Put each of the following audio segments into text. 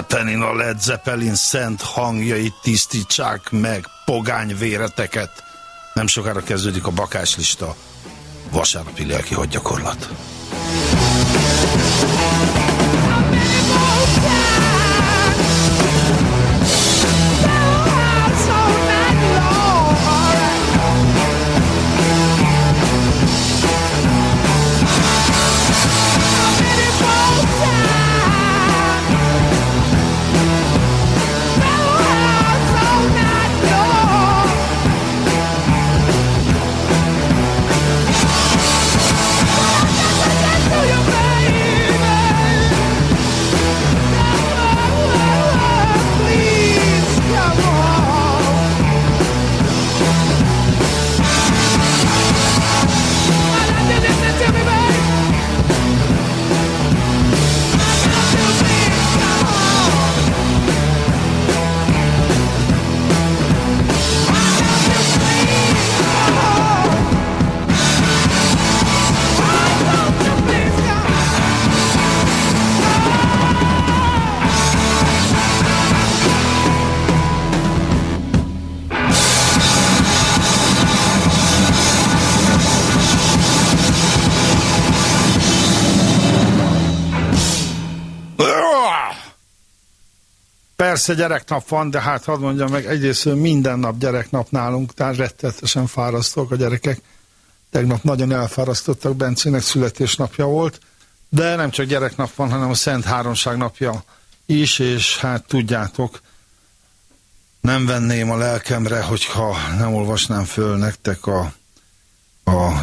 Zeppelin, a Led Zeppelin szent hangjait tisztítsák meg, pogány véreteket. Nem sokára kezdődik a bakáslista. Vasárnapi lelki hadgyakorlat. Persze gyereknap van, de hát hadd mondjam meg, egyrészt minden nap gyereknap nálunk, tehát rettetesen fárasztók a gyerekek. Tegnap nagyon elfárasztottak, Bencének születésnapja volt, de nem csak gyereknap van, hanem a Szent Háromság napja is, és hát tudjátok, nem venném a lelkemre, hogyha nem olvasnám föl nektek a, a,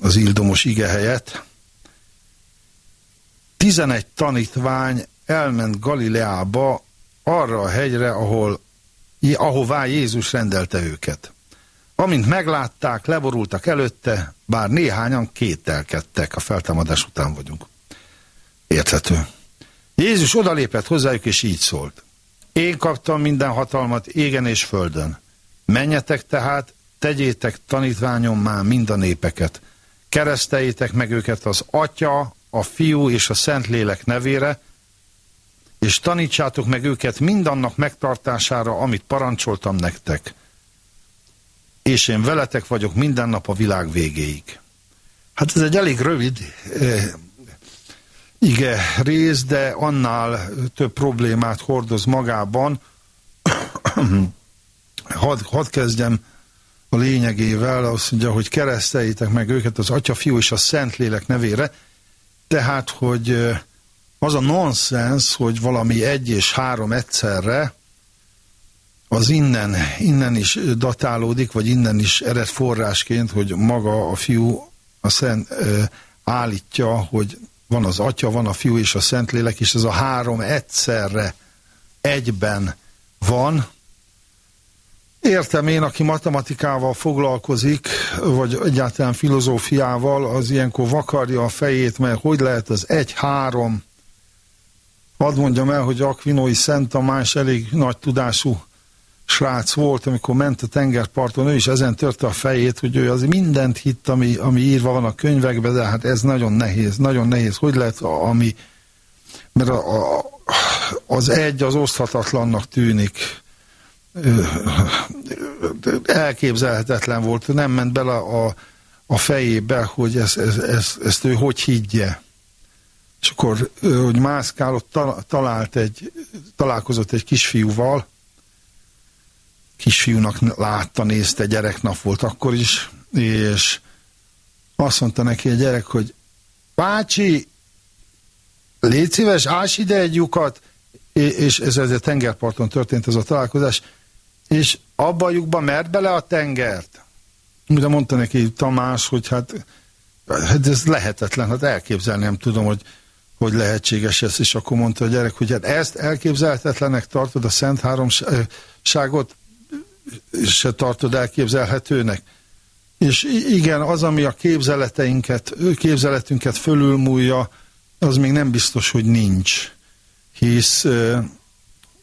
az ildomos ige helyet. 11 tanítvány elment Galileába arra a hegyre, ahol, ahová Jézus rendelte őket. Amint meglátták, leborultak előtte, bár néhányan kételkedtek, a feltámadás után vagyunk. Érthető. Jézus odalépett hozzájuk, és így szólt. Én kaptam minden hatalmat égen és földön. Menjetek tehát, tegyétek tanítványom már mind a népeket. Kereszteljétek meg őket az Atya, a Fiú és a Szentlélek nevére, és tanítsátok meg őket mindannak megtartására, amit parancsoltam nektek. És én veletek vagyok minden nap a világ végéig. Hát ez egy elég rövid eh, ige rész, de annál több problémát hordoz magában. hadd had kezdjem a lényegével, azt mondja, hogy kereszteljétek meg őket az Atya, Fiú és a Szentlélek nevére, tehát, hogy eh, az a nonsens, hogy valami egy és három egyszerre, az innen, innen is datálódik, vagy innen is ered forrásként, hogy maga a fiú a szent ö, állítja, hogy van az atya, van a fiú és a szentlélek, és ez a három egyszerre egyben van. Értem én, aki matematikával foglalkozik, vagy egyáltalán filozófiával, az ilyenkor vakarja a fejét, mert hogy lehet az egy-három Hadd mondjam el, hogy Akvinói Szent Tamás elég nagy tudású srác volt, amikor ment a tengerparton, ő is ezen törte a fejét, hogy ő az mindent hitt, ami, ami írva van a könyvekben, de hát ez nagyon nehéz, nagyon nehéz. Hogy lehet, ami, mert a, a, az egy az oszthatatlannak tűnik. Elképzelhetetlen volt, nem ment bele a, a fejébe, hogy ezt, ezt, ezt, ezt ő hogy higgye és akkor, hogy mászkál, ott talált egy, találkozott egy kisfiúval, kisfiúnak látta, nézte, gyereknap volt akkor is, és azt mondta neki a gyerek, hogy bácsi, légy szíves, ás ide egy lyukat, és ez, ez a tengerparton történt ez a találkozás, és abba a lyukba mert bele a tengert. De mondta neki Tamás, hogy hát, hát ez lehetetlen, hát elképzelni nem tudom, hogy hogy lehetséges ez, és akkor mondta a gyerek, hogy hát ezt elképzelhetetlenek tartod, a Szent Háromságot se tartod elképzelhetőnek. És igen, az, ami a képzeleteinket, képzeletünket fölülmúlja, az még nem biztos, hogy nincs. Hisz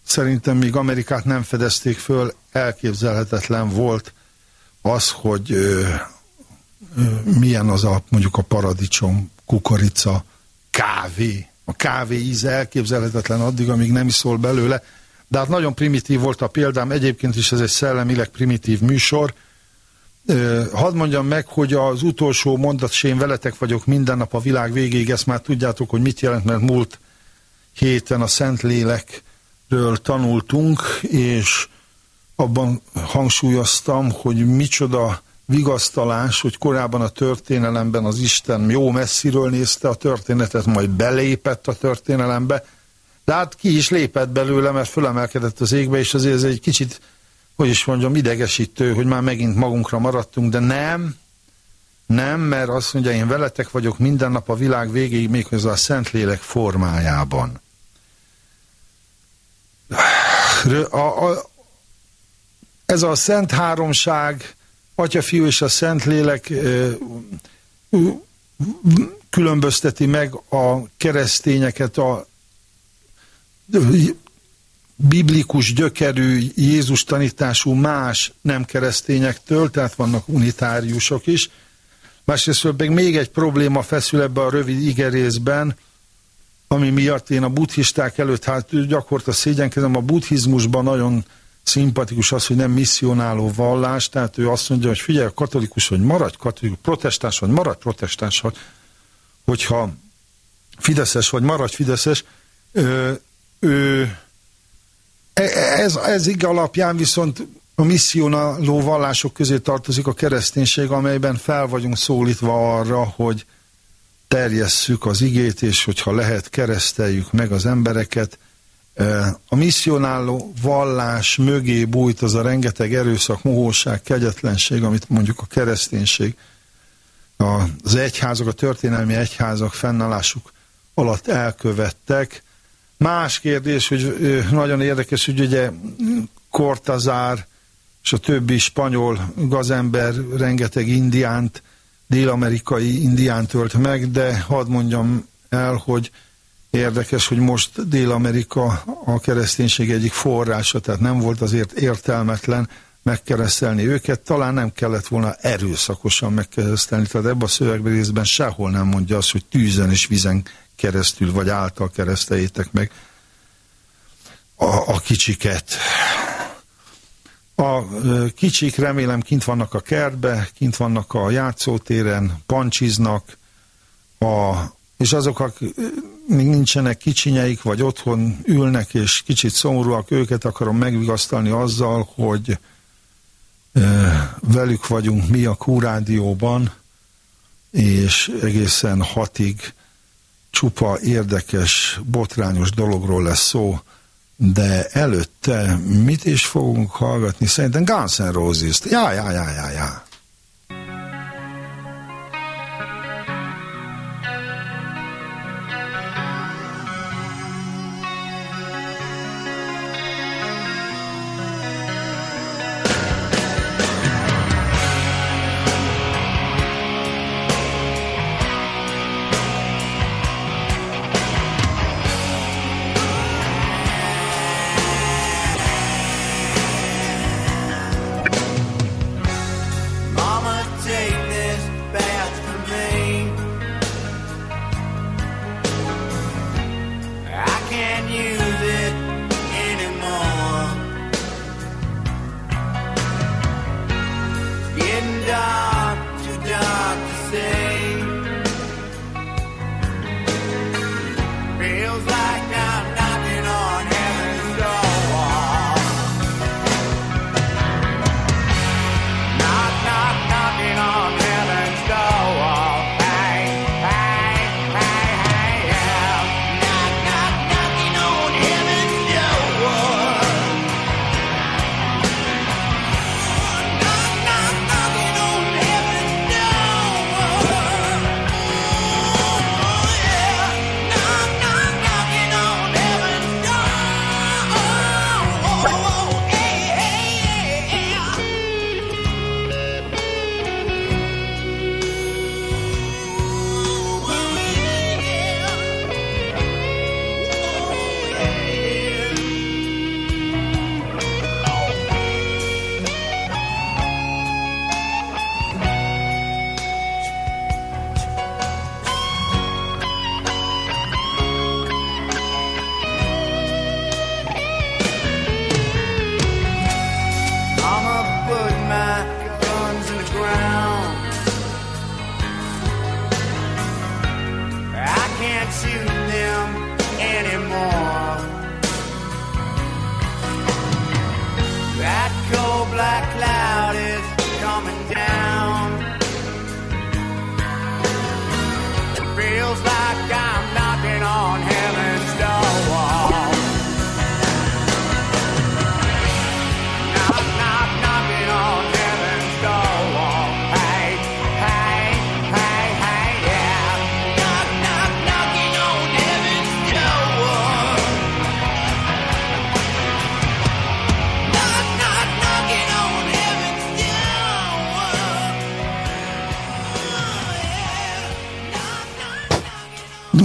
szerintem még Amerikát nem fedezték föl, elképzelhetetlen volt az, hogy milyen az a mondjuk a paradicsom, kukorica, kávé. A kávé íze elképzelhetetlen addig, amíg nem iszol belőle. De hát nagyon primitív volt a példám, egyébként is ez egy szellemileg primitív műsor. Hadd mondjam meg, hogy az utolsó mondat, én veletek vagyok minden nap a világ végéig, ezt már tudjátok, hogy mit jelent, mert múlt héten a Szentlélekről tanultunk, és abban hangsúlyoztam, hogy micsoda vigasztalás, hogy korábban a történelemben az Isten jó messziről nézte a történetet, majd belépett a történelembe, de hát ki is lépett belőle, mert fölemelkedett az égbe, és azért ez egy kicsit, hogy is mondjam, idegesítő, hogy már megint magunkra maradtunk, de nem, nem, mert azt mondja, én veletek vagyok minden nap a világ végéig, méghozzá a Szentlélek formájában. A, a, ez a Szent Háromság, Atya, Fiú és a Szentlélek különbözteti meg a keresztényeket a biblikus gyökerű Jézus tanítású más nem keresztényektől, tehát vannak unitáriusok is. Másrészt még még egy probléma feszül ebbe a rövid igerészben, ami miatt én a buddhisták előtt hát gyakorta szégyenkezem, a buddhizmusban nagyon szimpatikus az, hogy nem misszionáló vallás, tehát ő azt mondja, hogy figyelj, katolikus vagy maradj katolikus, protestáns vagy maradj protestáns, vagy, hogyha fideszes vagy maradj fideszes, ő, ő, ez, ez ig alapján viszont a misszionáló vallások közé tartozik a kereszténység, amelyben fel vagyunk szólítva arra, hogy terjesszük az igét, és hogyha lehet, kereszteljük meg az embereket, a misszionáló vallás mögé bújt az a rengeteg erőszak, mohóság, kegyetlenség, amit mondjuk a kereszténység, az egyházak, a történelmi egyházak fennállásuk alatt elkövettek. Más kérdés, hogy nagyon érdekes, hogy ugye Kortazár és a többi spanyol gazember rengeteg indiánt, dél-amerikai indiánt ölt meg, de hadd mondjam el, hogy Érdekes, hogy most Dél-Amerika a kereszténység egyik forrása, tehát nem volt azért értelmetlen megkeresztelni őket, talán nem kellett volna erőszakosan megkeresztelni, tehát ebben a szövegben részben sehol nem mondja azt, hogy tűzen és vizen keresztül, vagy által kereszteljétek meg a, a kicsiket. A kicsik remélem kint vannak a kertbe, kint vannak a játszótéren, pancsiznak, a, és azok, akik még nincsenek kicsinyeik, vagy otthon ülnek, és kicsit szomorúak, őket akarom megvigasztalni azzal, hogy e, velük vagyunk mi a Kúrádióban, és egészen hatig csupa érdekes, botrányos dologról lesz szó, de előtte mit is fogunk hallgatni? Szerintem Guns N' Roses-t. Ja, ja, ja, ja, ja.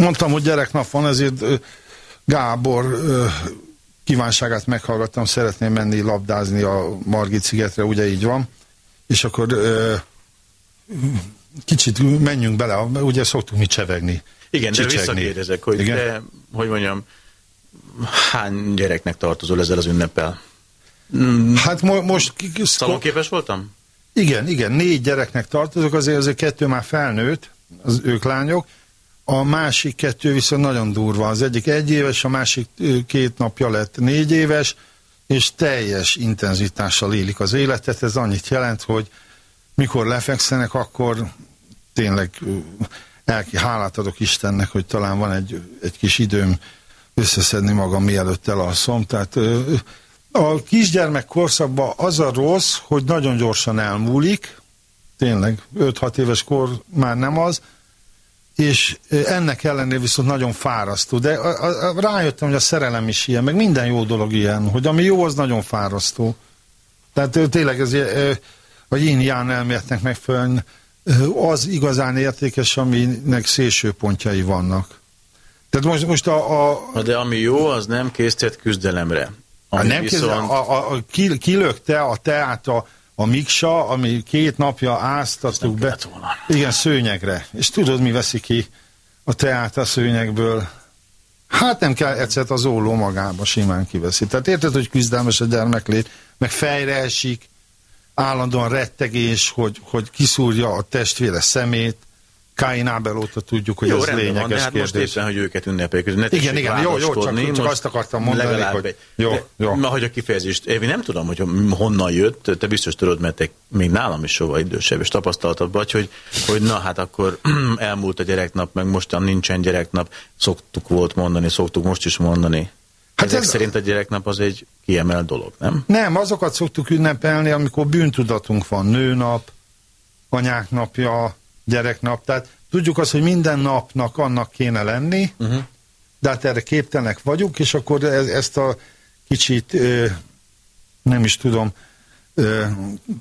Mondtam, hogy gyereknap van, ezért Gábor kívánságát meghallgattam, szeretném menni labdázni a Margit szigetre, ugye így van, és akkor ö, kicsit menjünk bele, ugye szoktunk mi csevegni. Igen, de csicsegni. visszakérdezek, hogy Igen? te, hogy mondjam, hány gyereknek tartozol ezzel az ünnepel? Hát mo- most Szalonképes voltam? Igen, igen, négy gyereknek tartozok, azért azért kettő már felnőtt, az ők lányok, a másik kettő viszont nagyon durva. Az egyik egy éves, a másik két napja lett négy éves, és teljes intenzitással élik az életet. Ez annyit jelent, hogy mikor lefekszenek, akkor tényleg elki, hálát adok Istennek, hogy talán van egy, egy kis időm összeszedni magam, mielőtt elalszom. Tehát a kisgyermek korszakban az a rossz, hogy nagyon gyorsan elmúlik, tényleg 5-6 éves kor már nem az, és ennek ellenére viszont nagyon fárasztó. De a, a, a, rájöttem, hogy a szerelem is ilyen, meg minden jó dolog ilyen, hogy ami jó, az nagyon fárasztó. Tehát tényleg ez a yin yang elméletnek megfelelően az igazán értékes, aminek szélső pontjai vannak. Tehát most, most a, a, de ami jó, az nem készített küzdelemre. Ami nem viszont... viszont... a, a, a, ki, kilökte a teát a, a Miksa, ami két napja áztattuk be. volna. Igen, szőnyegre. És tudod, mi veszi ki a teát a szőnyegből? Hát nem kell, egyszer az óló magába simán kiveszi. Tehát érted, hogy küzdelmes a gyermeklét, meg fejre esik, állandóan rettegés, hogy, hogy kiszúrja a testvére szemét. Káin Ábel óta tudjuk, hogy Jó, ez rendben van, de lényeges hát kérdés. most éppen, hogy őket ünnepeljük, ne Igen, igen, jó, jó, csak- vádaskodni, csak most azt akartam mondani, legalább hogy- egy- jó, de, jó. Ma, hogy a kifejezést, én nem tudom, hogy honnan jött, te biztos tudod, mert te még nálam is soha idősebb és tapasztaltabb vagy, hogy, hogy na hát akkor elmúlt a gyereknap, meg mostan nincsen gyereknap, szoktuk volt mondani, szoktuk most is mondani. Hát Hát Ezek ez- szerint a gyereknap az egy kiemelt dolog, nem? Nem, azokat szoktuk ünnepelni, amikor bűntudatunk van, nőnap, anyák napja, gyereknap, tehát tudjuk azt, hogy minden napnak annak kéne lenni, uh-huh. de hát erre képtelenek vagyunk, és akkor ez, ezt a kicsit, ö, nem is tudom, ö,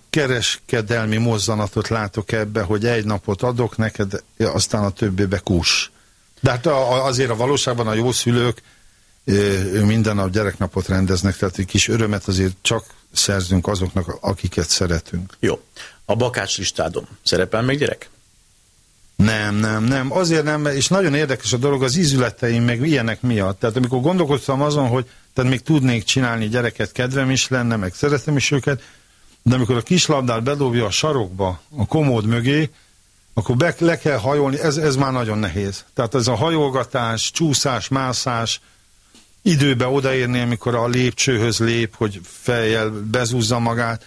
kereskedelmi mozzanatot látok ebbe, hogy egy napot adok neked, aztán a többébe kus. De hát a, a, azért a valóságban a jó szülők ö, minden nap gyereknapot rendeznek, tehát egy kis örömet azért csak szerzünk azoknak, akiket szeretünk. Jó. A bakács listádon szerepel még gyerek? Nem, nem, nem. Azért nem, és nagyon érdekes a dolog az ízületeim, meg ilyenek miatt. Tehát amikor gondolkodtam azon, hogy tehát még tudnék csinálni gyereket, kedvem is lenne, meg szeretem is őket, de amikor a kislabdát bedobja a sarokba, a komód mögé, akkor be, le kell hajolni, ez, ez már nagyon nehéz. Tehát ez a hajolgatás, csúszás, mászás, időbe odaérni, amikor a lépcsőhöz lép, hogy fejjel bezúzza magát.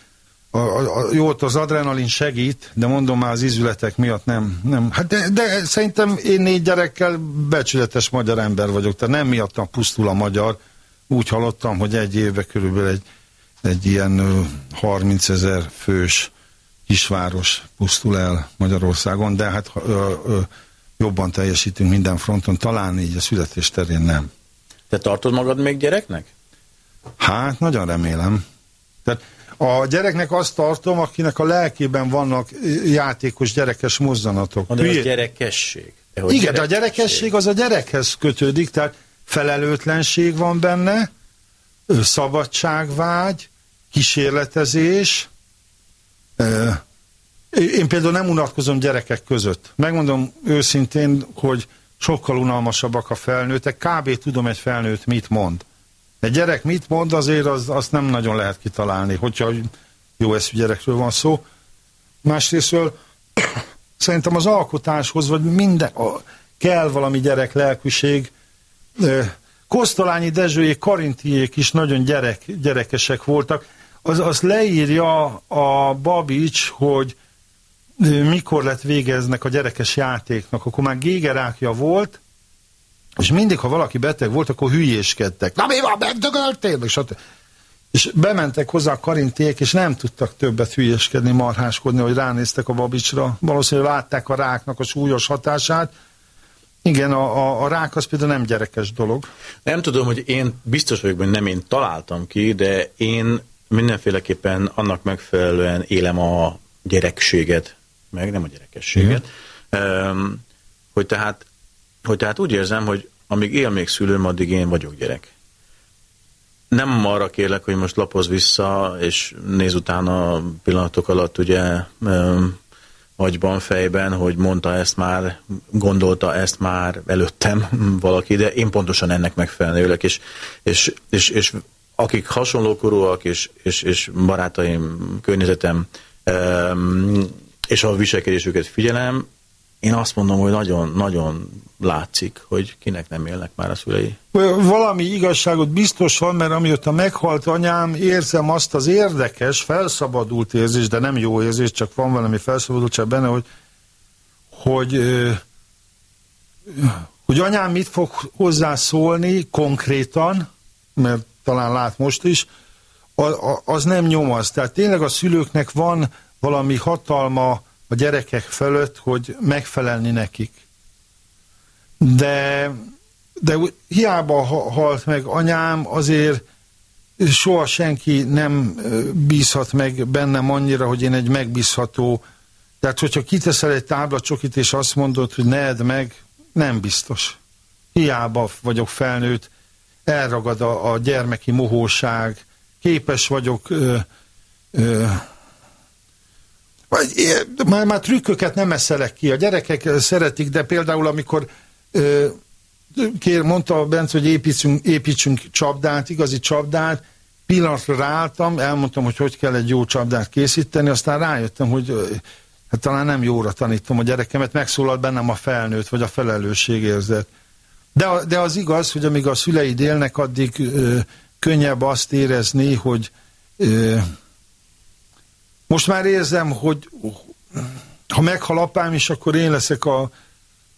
A, a, jó, ott az adrenalin segít, de mondom már az izületek miatt nem. nem. Hát de, de szerintem én négy gyerekkel becsületes magyar ember vagyok, tehát nem miattam pusztul a magyar. Úgy hallottam, hogy egy évben körülbelül egy, egy ilyen ö, 30 ezer fős kisváros pusztul el Magyarországon, de hát ö, ö, jobban teljesítünk minden fronton, talán így a születés terén nem. Te tartod magad még gyereknek? Hát, nagyon remélem. Tehát a gyereknek azt tartom, akinek a lelkében vannak játékos gyerekes mozzanatok. Na, De az Hülye- gyerekesség. De hogy Igen, de a gyerekesség az a gyerekhez kötődik, tehát felelőtlenség van benne, szabadságvágy, kísérletezés. Én például nem unatkozom gyerekek között. Megmondom őszintén, hogy sokkal unalmasabbak a felnőttek. Kb. tudom egy felnőtt mit mond. Egy gyerek mit mond, azért az, nem nagyon lehet kitalálni, hogyha jó eszű gyerekről van szó. Másrésztről szerintem az alkotáshoz, vagy minden, kell valami gyerek lelkűség. Kosztolányi Dezsőjék, Karintiék is nagyon gyerek, gyerekesek voltak. Az, az leírja a Babics, hogy mikor lett végeznek a gyerekes játéknak, akkor már gégerákja volt, és mindig, ha valaki beteg volt, akkor hülyéskedtek. Na mi van, megdögöltél? És, és bementek hozzá a karintiek, és nem tudtak többet hülyéskedni, marháskodni, hogy ránéztek a babicsra. Valószínűleg látták a ráknak a súlyos hatását. Igen, a, a, a rák az például nem gyerekes dolog. Nem tudom, hogy én biztos vagyok, hogy nem én találtam ki, de én mindenféleképpen annak megfelelően élem a gyerekséget, meg nem a gyerekességet, um, hogy tehát, hogy tehát úgy érzem, hogy amíg él még szülőm, addig én vagyok gyerek. Nem arra kérlek, hogy most lapoz vissza, és néz utána pillanatok alatt ugye agyban, fejben, hogy mondta ezt már, gondolta ezt már előttem valaki, de én pontosan ennek megfelelően élek, és, és, és, és akik hasonlókorúak, és, és, és barátaim, környezetem, em, és a viselkedésüket figyelem, én azt mondom, hogy nagyon-nagyon látszik, hogy kinek nem élnek már a szülei. Valami igazságot biztos van, mert amióta meghalt anyám, érzem azt az érdekes, felszabadult érzés, de nem jó érzés, csak van valami felszabadultság benne, hogy, hogy, hogy anyám mit fog hozzászólni konkrétan, mert talán lát most is, az nem nyomaz. Tehát tényleg a szülőknek van valami hatalma a gyerekek fölött, hogy megfelelni nekik. De, de hiába ha- halt meg anyám, azért soha senki nem bízhat meg bennem annyira, hogy én egy megbízható, tehát hogyha kiteszel egy táblacsokit és azt mondod, hogy ne edd meg, nem biztos. Hiába vagyok felnőtt, elragad a, a gyermeki mohóság, képes vagyok ö, ö, már, már trükköket nem eszelek ki. A gyerekek szeretik, de például amikor ö, kér, mondta Bence, hogy építsünk, építsünk csapdát, igazi csapdát, pillanatra ráálltam, elmondtam, hogy hogy kell egy jó csapdát készíteni, aztán rájöttem, hogy hát talán nem jóra tanítom a gyerekemet, megszólalt bennem a felnőtt, vagy a felelősségérzet. De, de az igaz, hogy amíg a szüleid élnek, addig ö, könnyebb azt érezni, hogy ö, most már érzem, hogy ha meghal apám is, akkor én leszek a,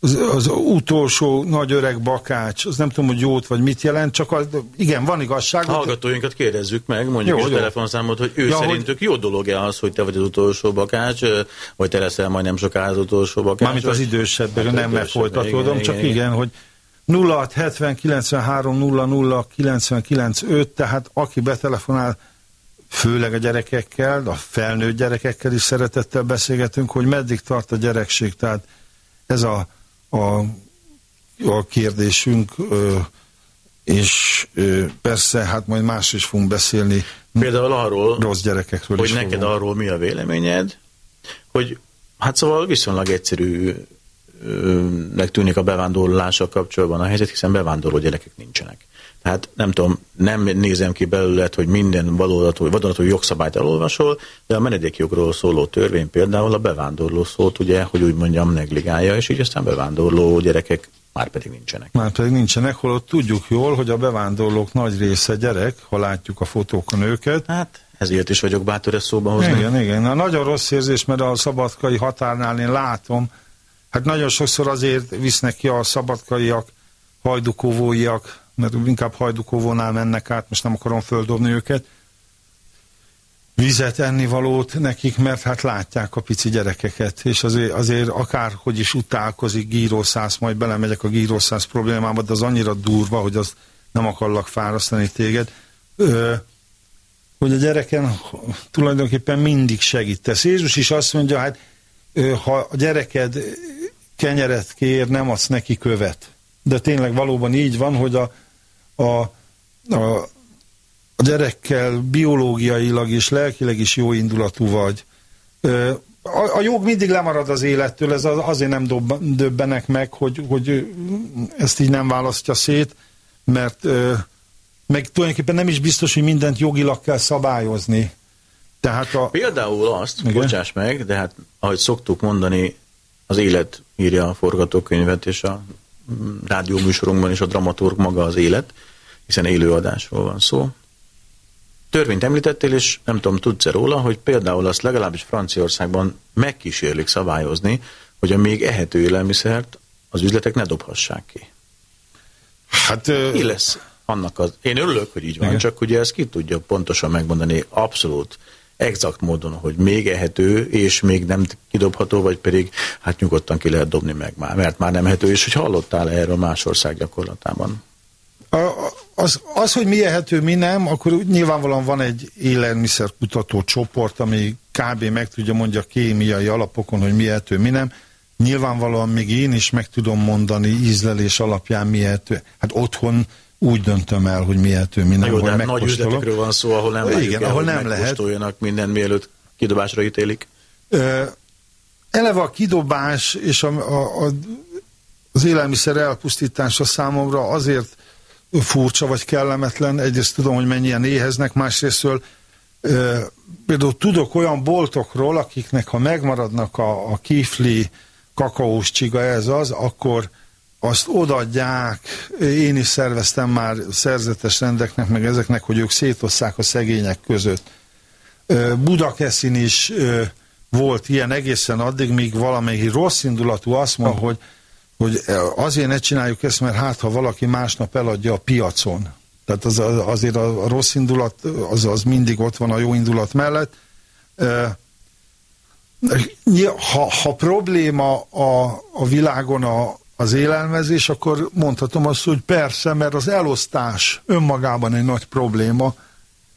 az, az utolsó nagy öreg bakács. Az nem tudom, hogy jót vagy mit jelent, csak az, igen, van igazság. Hallgatóinkat kérdezzük meg, mondjuk Jó, is jó. telefonszámot, hogy ő Ja, hogy- szerintük jó dolog-e az, hogy te vagy az utolsó bakács, vagy te leszel majdnem sokára az utolsó bakács? Mármint az idősebbek, Hát nem, mert idősebb, folytatódom, igen, csak igen, igen, hogy 06 70 93 00 99 5, tehát aki betelefonál, főleg a gyerekekkel, a felnőtt gyerekekkel is szeretettel beszélgetünk, hogy meddig tart a gyerekség, tehát ez a, a, a kérdésünk, és persze, hát majd más is fogunk beszélni Például arról, rossz gyerekekről hogy neked fogunk. arról mi a véleményed, hogy hát szóval viszonylag egyszerű nek tűnik a bevándorlással kapcsolatban a helyzet, hiszen bevándorló gyerekek nincsenek. Tehát nem tudom, nem nézem ki belőled, hogy minden vadonatúj, vadonatúj jogszabályt elolvasol, de a menedékjogról szóló törvény például a bevándorló szót, ugye, hogy úgy mondjam, negligálja, és így aztán bevándorló gyerekek már pedig nincsenek. Már pedig nincsenek, holott tudjuk jól, hogy a bevándorlók nagy része gyerek, ha látjuk a fotókon őket. Hát ezért is vagyok bátor ezt szóba hozni. Igen, igen. Na, nagyon rossz érzés, mert a szabadkai határnál én látom, hát nagyon sokszor azért visznek ki a szabadkaiak, hajdukóvóiak, mert inkább hajdukóvónál mennek át, most nem akarom földobni őket, vizet, ennivalót nekik, mert hát látják a pici gyerekeket, és azért, azért akárhogy is utálkozik gírószász, majd belemegyek a gírószász problémába, de az annyira durva, hogy az nem akarlak fárasztani téged, ö, hogy a gyereken tulajdonképpen mindig segítesz. Jézus is azt mondja, hát ha a gyereked kenyeret kér, nem adsz neki követ. De tényleg valóban így van, hogy a, a, a a gyerekkel biológiailag és lelkileg is jó indulatú vagy. A, a jog mindig lemarad az élettől, ez az, azért nem dob, döbbenek meg, hogy, hogy ezt így nem választja szét, mert meg tulajdonképpen nem is biztos, hogy mindent jogilag kell szabályozni. Tehát a, Például azt, Igen. Bocsáss meg, de hát ahogy szoktuk mondani, az élet írja a forgatókönyvet, és a rádióműsorunkban is a dramaturg maga az élet, hiszen élőadásról van szó. Törvényt említettél, és nem tudom, tudsz-e róla, hogy például azt legalábbis Franciaországban megkísérlik szabályozni, hogy a még ehető élelmiszert az üzletek ne dobhassák ki. Hát, Mi lesz annak az... Én örülök, hogy így van, Igen. csak ugye ezt ki tudja pontosan megmondani abszolút exakt módon, hogy még ehető, és még nem kidobható, vagy pedig hát nyugodtan ki lehet dobni meg már, mert már nem ehető, és hogy hallottál erről más ország gyakorlatában? A- az, az, hogy mi ehető, mi nem, akkor nyilvánvalóan van egy élelmiszerkutató csoport, ami kb. meg tudja mondja kémiai alapokon, hogy mi ehető, mi nem. Nyilvánvalóan még én is meg tudom mondani ízlelés alapján mi ehető. Hát otthon úgy döntöm el, hogy mi ehető, mi Na jó, de hát nagy üzletekről van szó, ahol nem Igen, el, ahol nem lehet. minden mielőtt kidobásra ítélik. Ö, eleve a kidobás és a, a, a, az élelmiszer elpusztítása számomra azért furcsa vagy kellemetlen. Egyrészt tudom, hogy mennyien éheznek, másrésztől ö, például tudok olyan boltokról, akiknek ha megmaradnak a, a kifli, kakaós csiga ez az, akkor azt odaadják, én is szerveztem már szerzetes rendeknek, meg ezeknek, hogy ők szétosszák a szegények között. Budakeszin is volt ilyen egészen addig, míg valamelyik rossz indulatú azt mondta, hogy, hogy azért ne csináljuk ezt, mert hát, ha valaki másnap eladja a piacon. Tehát az, az- azért a rossz indulat, az, az mindig ott van a jó indulat mellett. Ha, ha probléma a, a világon a, az élelmezés, akkor mondhatom azt, hogy persze, mert az elosztás önmagában egy nagy probléma,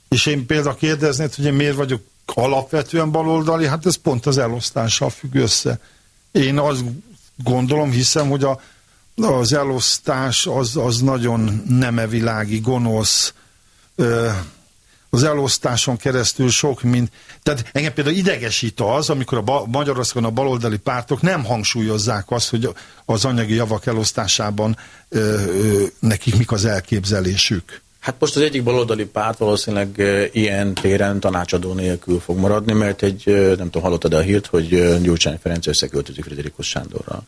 és én például kérdeznéd, hogy én miért vagyok alapvetően baloldali, hát ez pont az elosztással függ össze. Én azt gondolom, hiszem, hogy a, az elosztás az, az nagyon nemevilági, gonosz, ö, az elosztáson keresztül sok mind. Tehát engem például idegesít az, amikor a ba, Magyarországon a baloldali pártok nem hangsúlyozzák azt, hogy az anyagi javak elosztásában ö, ö, nekik mik az elképzelésük. Hát most az egyik baloldali párt valószínűleg ilyen téren tanácsadó nélkül fog maradni, mert egy, nem tudom, hallottad a hírt, hogy Gyurcsány Ferenc összeköltözik Friderikus Sándorral.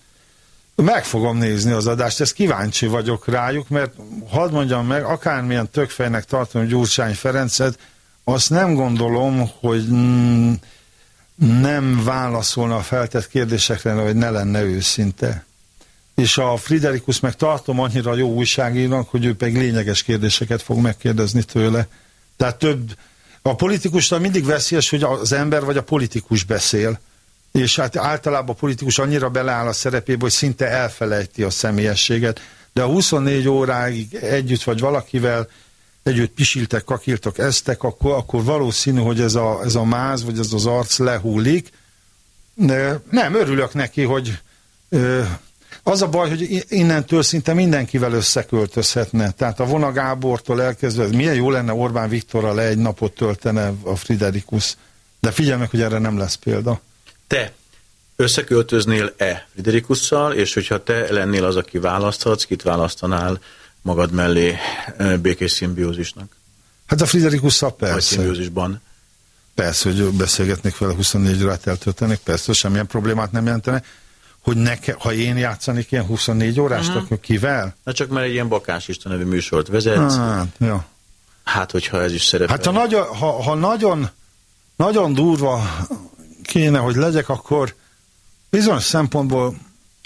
Meg fogom nézni az adást, ezt kíváncsi vagyok rájuk, mert hadd mondjam meg, akármilyen tökfejnek tartom Gyurcsány Ferencet, azt nem gondolom, hogy mm, nem válaszolna a feltett kérdésekre, hogy ne lenne őszinte. És a Friderikus meg tartom annyira jó újságírónak, hogy ő pedig lényeges kérdéseket fog megkérdezni tőle. Tehát több, a politikusnál mindig veszélyes, hogy az ember vagy a politikus beszél. És hát általában a politikus annyira beleáll a szerepébe, hogy szinte elfelejti a személyességet. De a 24 óráig együtt vagy valakivel, együtt pisiltek, kakiltok, eztek, akkor, akkor valószínű, hogy ez a, ez a máz, vagy ez az arc lehullik. De nem, örülök neki, hogy ö, az a baj, hogy innentől szinte mindenkivel összeköltözhetne. Tehát a Vona Gábortól elkezdve, milyen jó lenne Orbán Viktorral egy napot töltene a Friderikus. De figyelj meg, hogy erre nem lesz példa. Te összeköltöznél-e Friderikusszal, és hogyha te lennél az, aki választhatsz, kit választanál magad mellé békés szimbiózisnak? Hát a Friderikusszal Vagy persze. szimbiózisban? Persze, hogy beszélgetnék vele 24 órát eltöltenék, persze, semmilyen problémát nem jelentene. Hogy neke, ha én játszanék ilyen 24 órást, Mhm. akkor kivel? Na csak mert egy ilyen Bakás Isten nevű műsort vezetsz, Hát, jó. hát hogyha ez is szerepel. Hát ha nagyon, ha, ha nagyon, nagyon durva kéne, hogy legyek, akkor bizonyos szempontból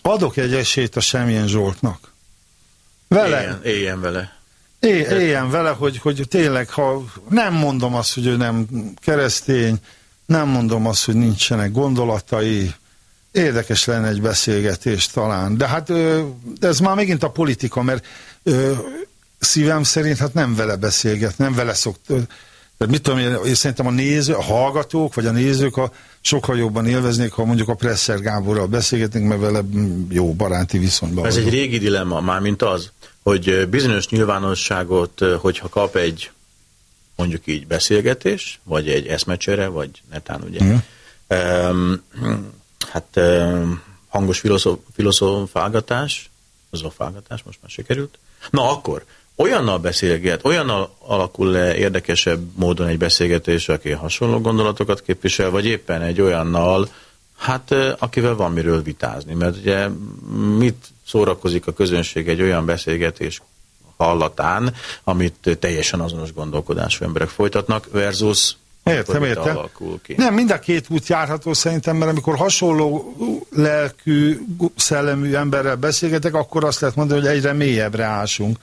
adok egy esélyt a Semmilyen Zsoltnak. Vele, éljen, éljen vele. É, éljen vele, hogy, hogy tényleg, ha nem mondom azt, hogy ő nem keresztény, nem mondom azt, hogy nincsenek gondolatai, érdekes lenne egy beszélgetés talán. De hát ez már megint a politika, mert szívem szerint hát nem vele beszélget, nem vele szokt. Tehát mit tudom én, én szerintem a néző, a hallgatók, vagy a nézők a, sokkal jobban élveznék, ha mondjuk a Presser Gáborral beszélgetnénk, mert vele mm, jó baráti viszonyban Ez egy vagyok. régi dilemma, mármint az, hogy bizonyos nyilvánosságot, hogyha kap egy mondjuk így beszélgetés, vagy egy eszmecsere, vagy netán ugye, Mhm. um, hát um, hangos filozófálgatás, filozófálgatás, most már sikerült. Na akkor, olyannal beszélget, olyannal alakul le érdekesebb módon egy beszélgetés, aki hasonló gondolatokat képvisel, vagy éppen egy olyannal, Hát akivel van miről vitázni, mert ugye mit szórakozik a közönség egy olyan beszélgetés hallatán, amit teljesen azonos gondolkodású emberek folytatnak, versus Értem, értem. alakul ki. Nem, mind a két út járható szerintem, mert amikor hasonló lelkű, szellemű emberrel beszélgetek, akkor azt lehet mondani, hogy egyre mélyebbre ásunk.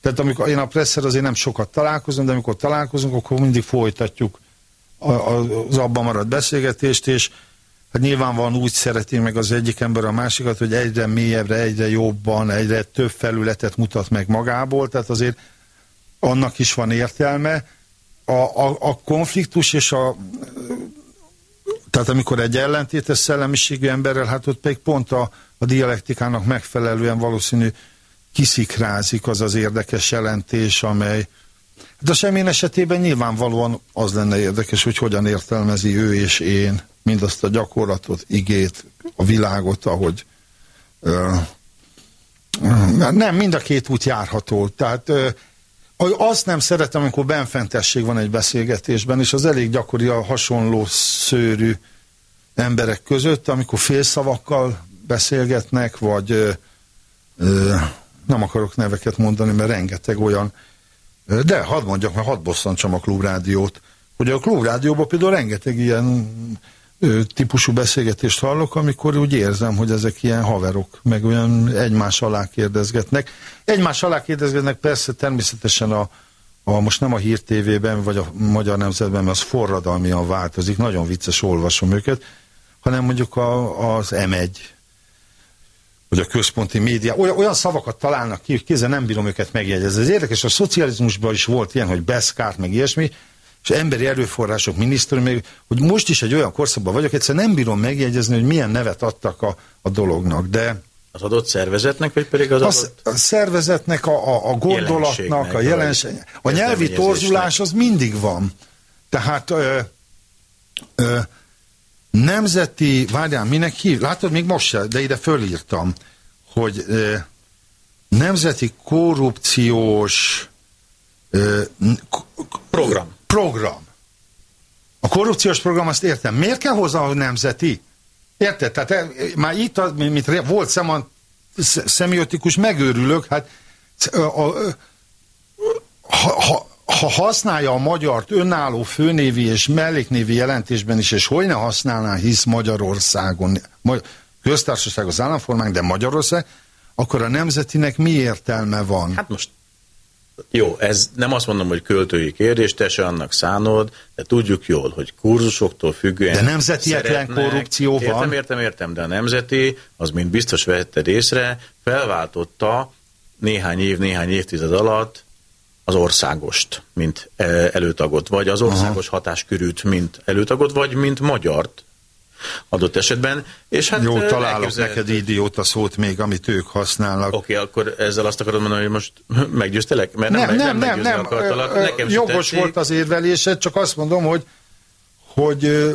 Tehát amikor én a presszer azért nem sokat találkozom, de amikor találkozunk, akkor mindig folytatjuk az abban maradt beszélgetést, és hát nyilvánvalóan úgy szereti meg az egyik ember a másikat, hogy egyre mélyebbre, egyre jobban, egyre több felületet mutat meg magából, tehát azért annak is van értelme. A, a, a konfliktus és a tehát amikor egy ellentétes szellemiségű emberrel, hát ott pedig pont a, a dialektikának megfelelően valószínű kiszikrázik az az érdekes jelentés, amely de semmilyen esetében nyilvánvalóan az lenne érdekes, hogy hogyan értelmezi ő és én mindazt a gyakorlatot, igét, a világot, ahogy ö, nem, mind a két út járható. Tehát ö, azt nem szeretem, amikor benfentesség van egy beszélgetésben, és az elég gyakori a hasonló szőrű emberek között, amikor félszavakkal beszélgetnek, vagy ö, ö, nem akarok neveket mondani, mert rengeteg olyan, de hadd mondjak, mert hadd bosszantsam a klubrádiót, hogy a klubrádióban például rengeteg ilyen típusú beszélgetést hallok, amikor úgy érzem, hogy ezek ilyen haverok, meg olyan egymás alá kérdezgetnek. Egymás alá kérdezgetnek persze természetesen a, a most nem a Hír TV-ben, vagy a Magyar Nemzetben, mert az forradalmian változik, nagyon vicces olvasom őket, hanem mondjuk a, az M1, vagy a központi média, olyan, olyan szavakat találnak ki, hogy kézzel nem bírom őket megjegyezni. Ez érdekes, a szocializmusban is volt ilyen, hogy beszkárt, meg ilyesmi, és emberi erőforrások minisztérium, hogy most is egy olyan korszakban vagyok, egyszerűen nem bírom megjegyezni, hogy milyen nevet adtak a, a dolognak, de Az adott szervezetnek, vagy pedig az a, adott... a szervezetnek, a, a, a gondolatnak, Jelenségnek, a jelenség, a nyelvi torzulás az mindig van. Tehát ö, ö, nemzeti, várjál, minek hív? Látod, még most se, de ide fölírtam, hogy ö, nemzeti korrupciós ö, Program. program. A korrupciós program, azt értem. Miért kell hozzá, hogy nemzeti? Érted? Tehát eh, már itt, az, mint volt szema, sz- szemiotikus, megőrülök, hát sz- a, a, ha, ha, ha használja a magyart önálló főnévi és melléknévi jelentésben is, és hogy ne használná, hisz Magyarországon, Ma- köztársaság az államformánk, de Magyarország, akkor a nemzetinek mi értelme van? Hát most jó, ez nem azt mondom, hogy költői kérdés, te se annak szánod, de tudjuk jól, hogy kurzusoktól függően De nemzetietlen korrupció van. Értem, értem, értem, de a nemzeti, az mint biztos vetted észre, felváltotta néhány év, néhány évtized alatt az országost, mint eh, előtagot, vagy az országos hatáskörűt, mint előtagot, vagy mint magyart adott esetben. És hát Jó, találok elképzelhető- neked idióta szót még, amit ők használnak. Oké, akkor ezzel azt akarod mondani, hogy most meggyőztelek? Mert nem, nem, nem, nem, nem, akartalak. Nekem se jogos volt az érvelésed, csak azt mondom, hogy, hogy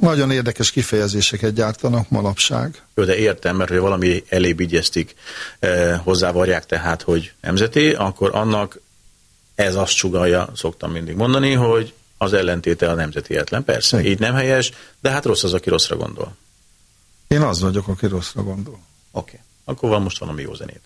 nagyon érdekes kifejezéseket gyártanak manapság. Jó, de értem, mert hogy valami elébb igyeztik, eh, hozzávarják tehát, hogy nemzeti, akkor annak ez azt sugalja, szoktam mindig mondani, hogy az ellentéte a nemzetietlen. Persze, Igen. így nem helyes, de hát rossz az, aki rosszra gondol. Én az vagyok, aki rosszra gondol. Oké, okay. akkor van most valami jó zenét.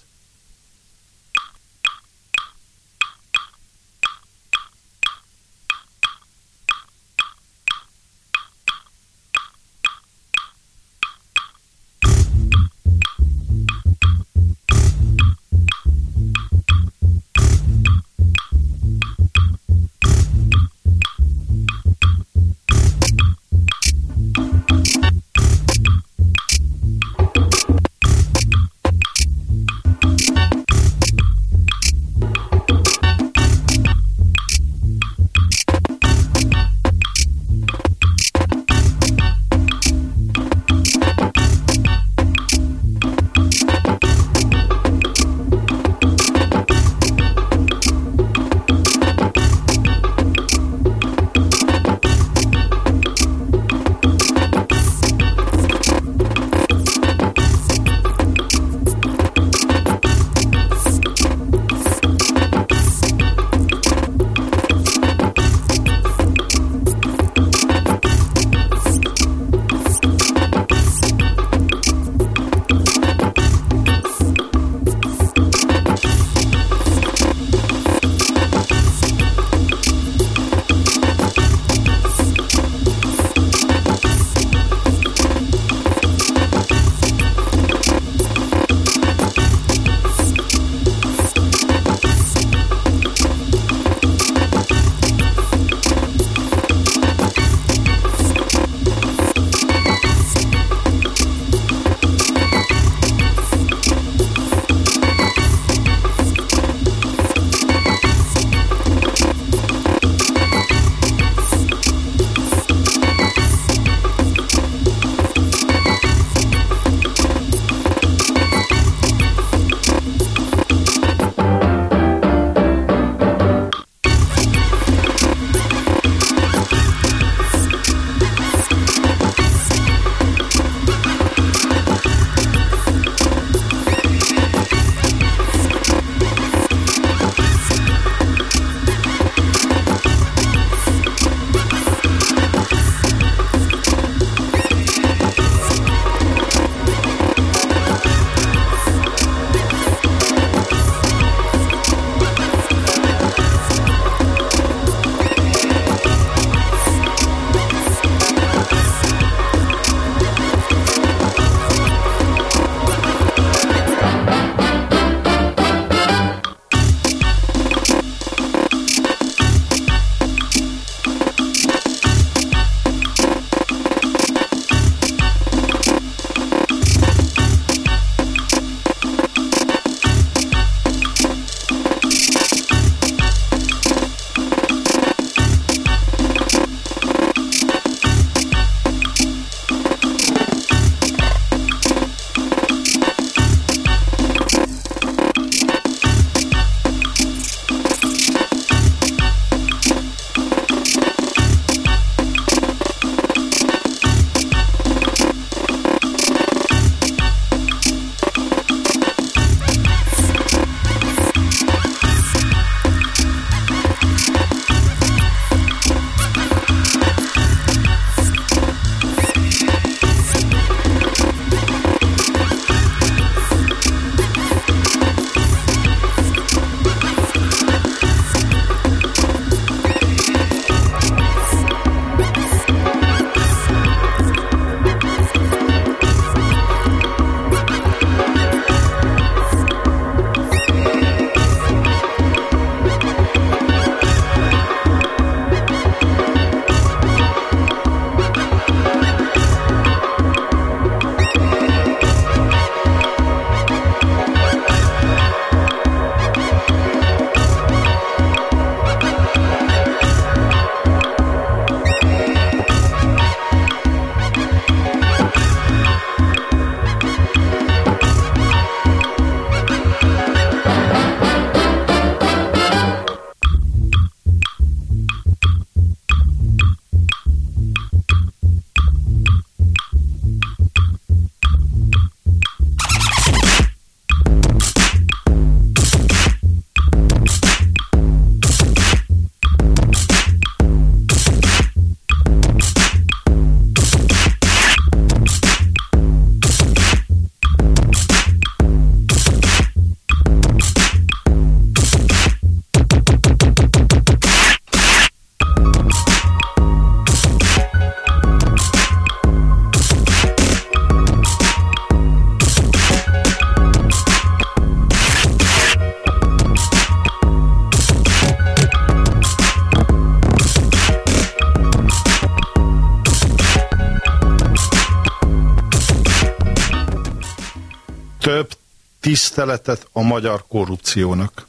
Tiszteletet a magyar korrupciónak.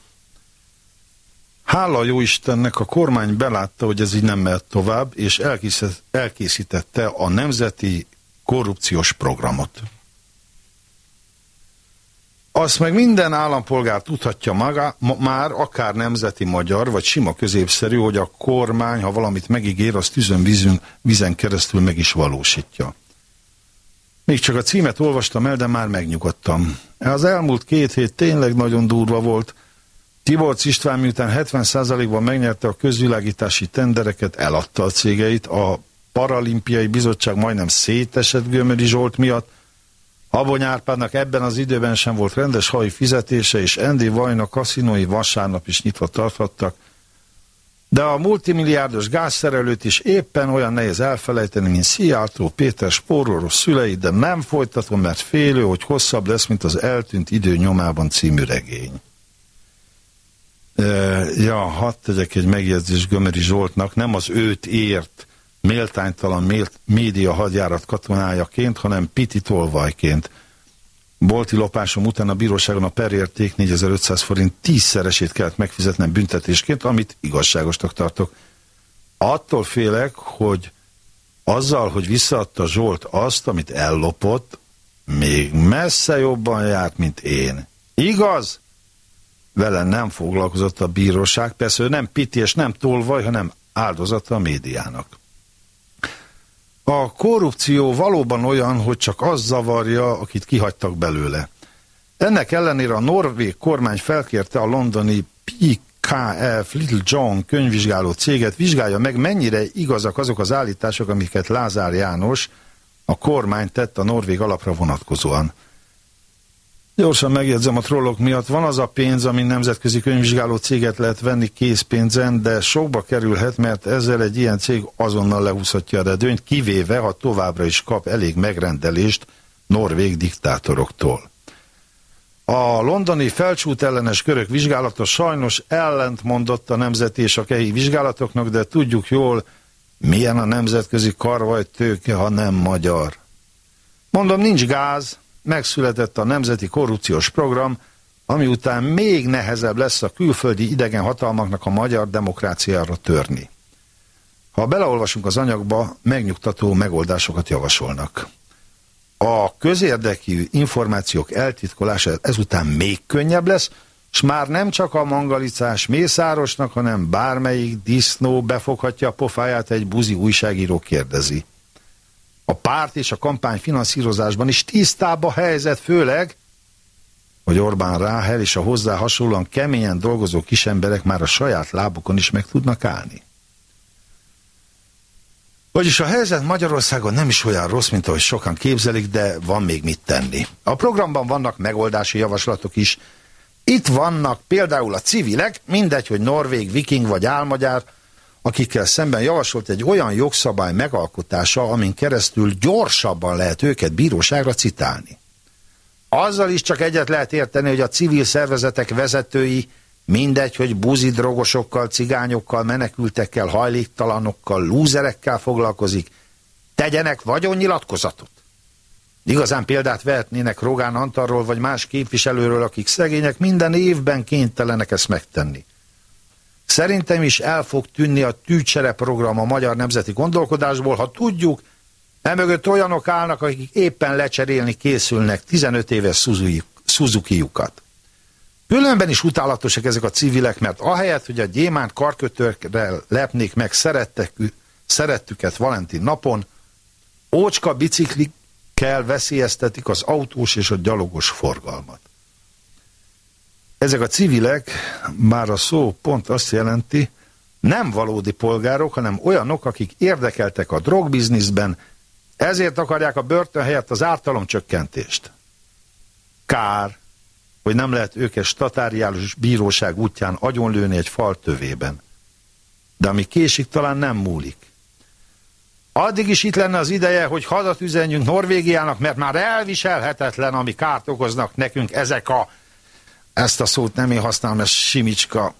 Hála jó Istennek a kormány belátta, hogy ez így nem mehet tovább, és elkészítette, a Nemzeti Korrupciós Programot. Azt meg minden állampolgár tudhatja maga, ma, már, akár nemzeti magyar, vagy sima középszerű, hogy a kormány, ha valamit megígér, azt tűzön vízön, vízen keresztül meg is valósítja. Még csak a címet olvastam el, de már megnyugodtam. Az elmúlt két hét tényleg nagyon durva volt. Tiborc István miután 70%-ban megnyerte a közvilágítási tendereket, eladta a cégeit, a Paralimpiai Bizottság majdnem szétesett Gömöri Zsolt miatt, Abony Árpádnak ebben az időben sem volt rendes havi fizetése, és Andy Vajna kaszinói vasárnap is nyitva tarthattak, de a multimilliárdos gázszerelőt is éppen olyan nehéz elfelejteni, mint Szijjártó Péter spóroros szülei, de nem folytatom, mert félő, hogy hosszabb lesz, mint az eltűnt idő nyomában című regény. E, ja, hadd tegyek egy megjegyzés Gömeri Zsoltnak, nem az őt ért méltánytalan mélt, média hadjárat katonájaként, hanem piti tolvajként. Bolti lopásom után a bíróságon a perérték 4500 forint tízszeresét kellett megfizetnem büntetésként, amit igazságosnak tartok. Attól félek, hogy azzal, hogy visszaadta Zsolt azt, amit ellopott, még messze jobban járt, mint én. Igaz? Vele nem foglalkozott a bíróság, persze ő nem piti és nem tolvaj, hanem áldozata a médiának. A korrupció valóban olyan, hogy csak az zavarja, akit kihagytak belőle. Ennek ellenére a norvég kormány felkérte a londoni PKF Little John könyvvizsgáló céget, vizsgálja meg, mennyire igazak azok az állítások, amiket Lázár János, a kormány tett a norvég alapra vonatkozóan. Gyorsan megjegyzem a trollok miatt, van az a pénz, ami nemzetközi könyvvizsgáló céget lehet venni készpénzen, de sokba kerülhet, mert ezzel egy ilyen cég azonnal lehúzhatja a redőnyt, kivéve, ha továbbra is kap elég megrendelést norvég diktátoroktól. A londoni felcsút ellenes körök vizsgálata sajnos ellentmondott a nemzeti és a kehi vizsgálatoknak, de tudjuk jól, milyen a nemzetközi karvaj tőke, ha nem magyar. Mondom, nincs gáz, megszületett a Nemzeti Korrupciós Program, ami után még nehezebb lesz a külföldi idegen hatalmaknak a magyar demokráciára törni. Ha beleolvasunk az anyagba, megnyugtató megoldásokat javasolnak. A közérdekű információk eltitkolása ezután még könnyebb lesz, és már nem csak a mangalicás mészárosnak, hanem bármelyik disznó befoghatja a pofáját, egy buzi újságíró kérdezi a párt és a kampány finanszírozásban is tisztább a helyzet, főleg, hogy Orbán Ráhel és a hozzá hasonlóan keményen dolgozó kisemberek már a saját lábukon is meg tudnak állni. Vagyis a helyzet Magyarországon nem is olyan rossz, mint ahogy sokan képzelik, de van még mit tenni. A programban vannak megoldási javaslatok is. Itt vannak például a civilek, mindegy, hogy norvég, viking vagy álmagyár, akikkel szemben javasolt egy olyan jogszabály megalkotása, amin keresztül gyorsabban lehet őket bíróságra citálni. Azzal is csak egyet lehet érteni, hogy a civil szervezetek vezetői mindegy, hogy buzidrogosokkal, cigányokkal, menekültekkel, hajléktalanokkal, lúzerekkel foglalkozik, tegyenek vagyonnyilatkozatot. Igazán példát vehetnének Rogán Antarról vagy más képviselőről, akik szegények minden évben kénytelenek ezt megtenni. Szerintem is el fog tűnni a tűcsere program a magyar nemzeti gondolkodásból, ha tudjuk, emögött olyanok állnak, akik éppen lecserélni készülnek 15 éves Suzuki-jukat. Különben is utálatosak ezek a civilek, mert ahelyett, hogy a gyémánt karkötőkre lepnék meg szerettüket Valentin napon, ócska biciklikkel veszélyeztetik az autós és a gyalogos forgalmat. Ezek a civilek, már a szó pont azt jelenti, nem valódi polgárok, hanem olyanok, akik érdekeltek a drogbizniszben, ezért akarják a börtön helyett az ártalomcsökkentést. Kár, hogy nem lehet őket statáriális bíróság útján agyonlőni egy fal tövében. De ami késik, talán nem múlik. Addig is itt lenne az ideje, hogy hadat Norvégiának, mert már elviselhetetlen, ami kárt okoznak nekünk ezek a ezt a szót nem én használom, ez Simicska,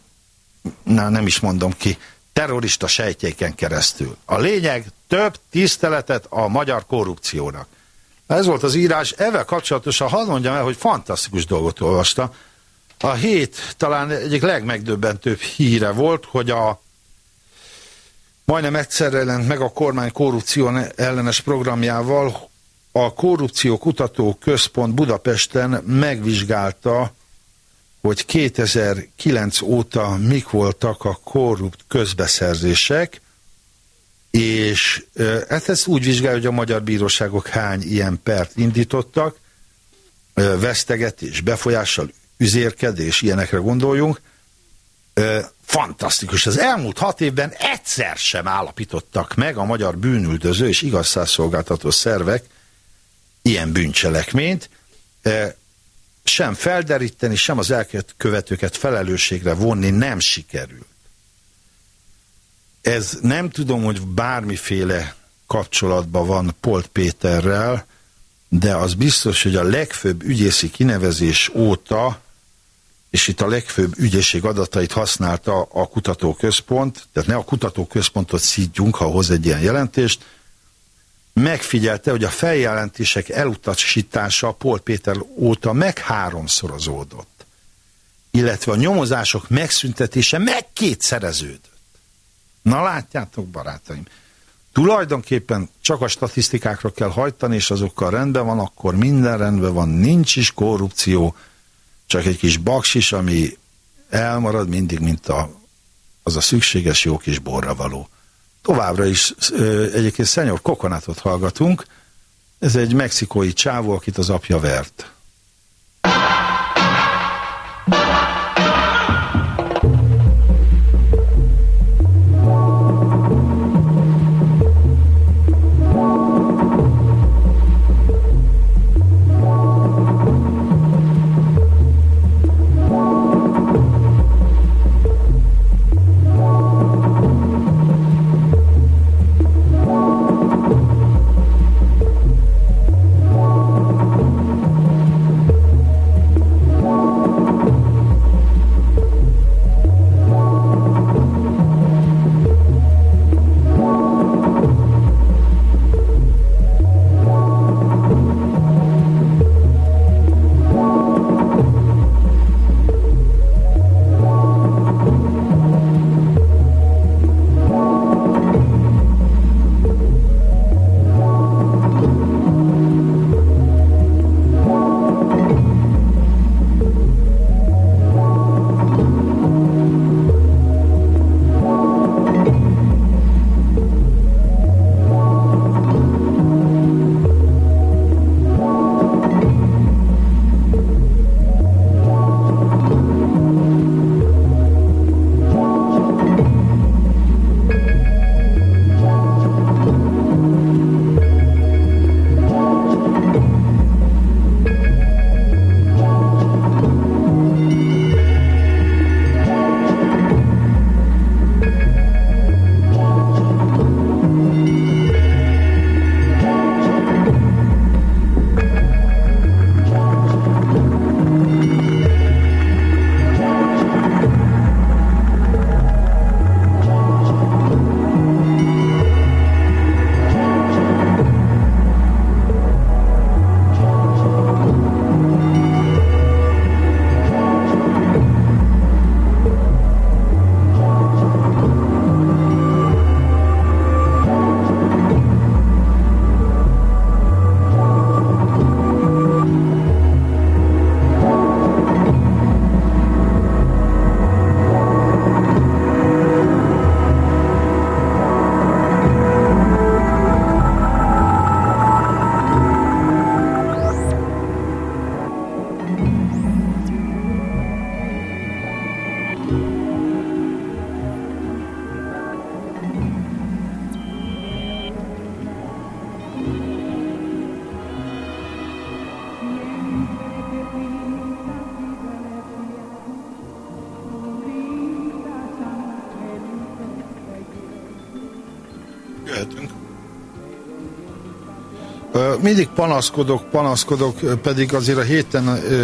na, nem is mondom ki, terrorista sejtjéken keresztül. A lényeg több tiszteletet a magyar korrupciónak. Ez volt az írás. Ezzel kapcsolatosan hadd mondjam el, hogy fantasztikus dolgot olvastam. A hét talán egyik legmegdöbbentőbb híre volt, hogy a majdnem egyszerre jelent meg a kormány korrupció ellenes programjával a Korrupció Kutató Központ Budapesten megvizsgálta, hogy 2009 óta mik voltak a korrupt közbeszerzések, és hát ezt úgy vizsgálja, hogy a magyar bíróságok hány ilyen pert indítottak, vesztegetés, befolyással, üzérkedés, ilyenekre gondoljunk. Fantasztikus. Az elmúlt hat évben egyszer sem állapítottak meg a magyar bűnüldöző és igazságszolgáltató szervek ilyen bűncselekményt, sem felderíteni, sem az elkövetőket felelősségre vonni nem sikerült. Ez nem tudom, hogy bármiféle kapcsolatban van Polt Péterrel, de az biztos, hogy a legfőbb ügyészi kinevezés óta, és itt a legfőbb ügyészség adatait használta a kutatóközpont, tehát ne a kutatóközpontot szídjunk, ha hoz egy ilyen jelentést, megfigyelte, hogy a feljelentések elutasítása Pol Péter óta meg háromszorozódott, illetve a nyomozások megszüntetése meg kétszereződött. Na látjátok, barátaim, tulajdonképpen csak a statisztikákra kell hajtani, és azokkal rendben van, akkor minden rendben van, nincs is korrupció, csak egy kis baksis, ami elmarad mindig, mint a, az a szükséges jó kis borra való. Továbbra is egyébként Szenyor Kokonátot hallgatunk. Ez egy mexikói csávó, akit az apja vert. Mindig panaszkodok, panaszkodok, pedig azért a héten ö,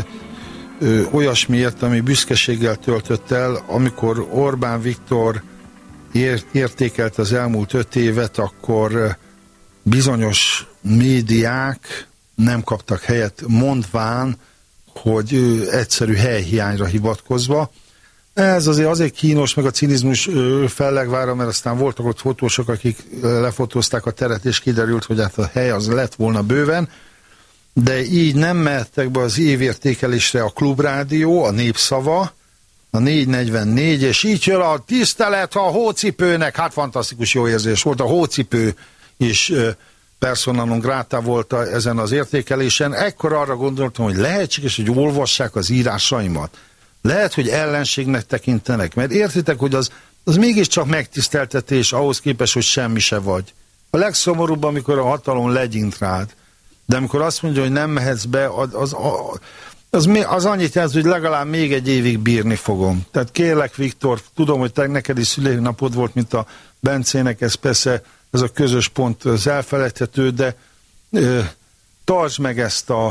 ö, olyasmiért, ami büszkeséggel töltött el, amikor Orbán Viktor ért, értékelt az elmúlt öt évet, akkor bizonyos médiák nem kaptak helyet, mondván, hogy ö, egyszerű helyhiányra hivatkozva. Ez azért azért kínos, meg a cinizmus fellegvára, mert aztán voltak ott fotósok, akik lefotózták a teret, és kiderült, hogy hát a hely az lett volna bőven, de így nem mehettek be az évértékelésre a Klubrádió, a Népszava, a 444, és így jön a tisztelet a hócipőnek, hát fantasztikus jó érzés volt, a hócipő is persona non grata volt ezen az értékelésen. Ekkor arra gondoltam, hogy lehetséges, hogy olvassák az írásaimat. Lehet, hogy ellenségnek tekintenek, mert értitek, hogy az, az mégiscsak megtiszteltetés ahhoz képest, hogy semmi se vagy. A legszomorúbb, amikor a hatalom legyint rád. De amikor azt mondja, hogy nem mehetsz be, az, az, az, az annyit jelent, hogy legalább még egy évig bírni fogom. Tehát kérlek, Viktor, tudom, hogy te neked is szülésnapod volt, mint a Bencének, ez persze, ez a közös pont, az elfelejthető, de ö, tartsd meg ezt a,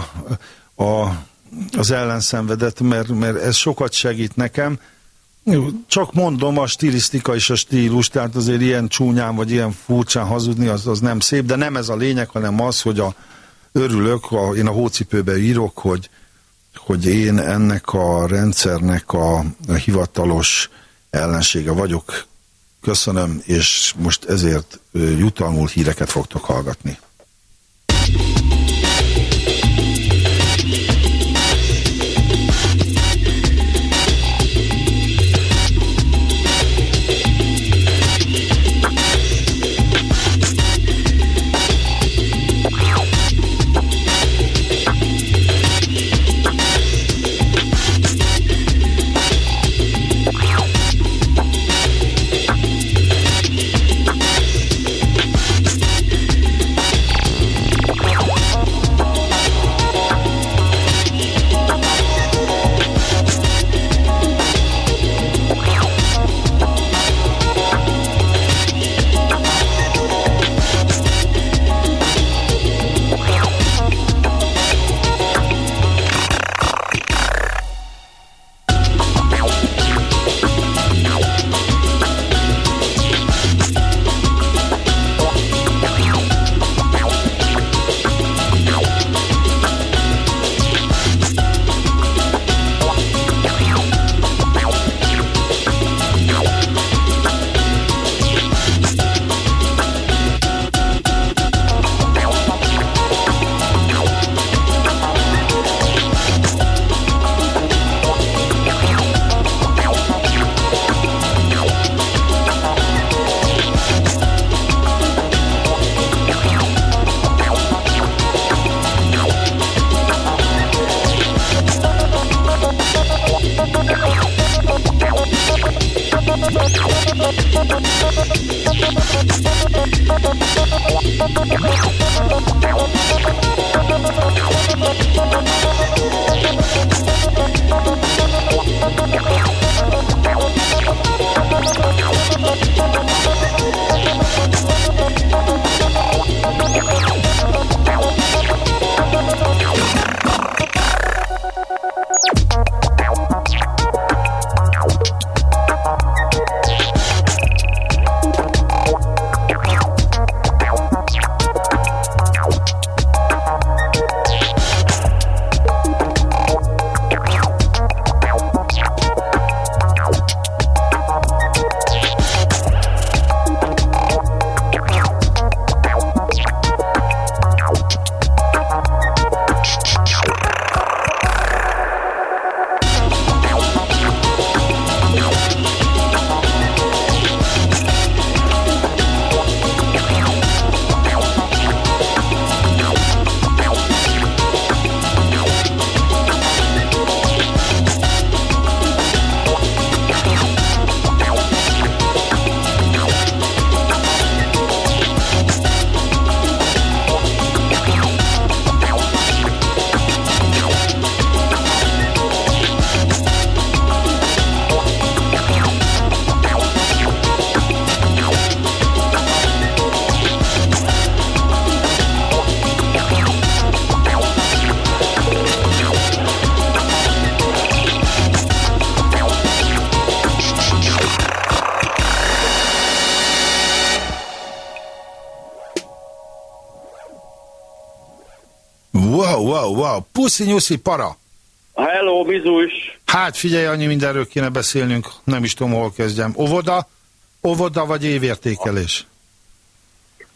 a, az ellenszenvedet, mert, mert ez sokat segít nekem. Csak mondom, a stilisztika és a stílus, tehát azért ilyen csúnyán vagy ilyen furcsán hazudni, az, az nem szép, de nem ez a lényeg, hanem az, hogy a, örülök, a, én a hócipőbe írok, hogy, hogy én ennek a rendszernek a, a hivatalos ellensége vagyok. Köszönöm, és most ezért jutalmul híreket fogtok hallgatni. Wow, wow. Puszi, nyuszi, para. Hello, bizus! Hát figyelj, annyi mindenről kéne beszélnünk, nem is tudom, hol kezdjem. Óvoda, óvoda vagy évértékelés?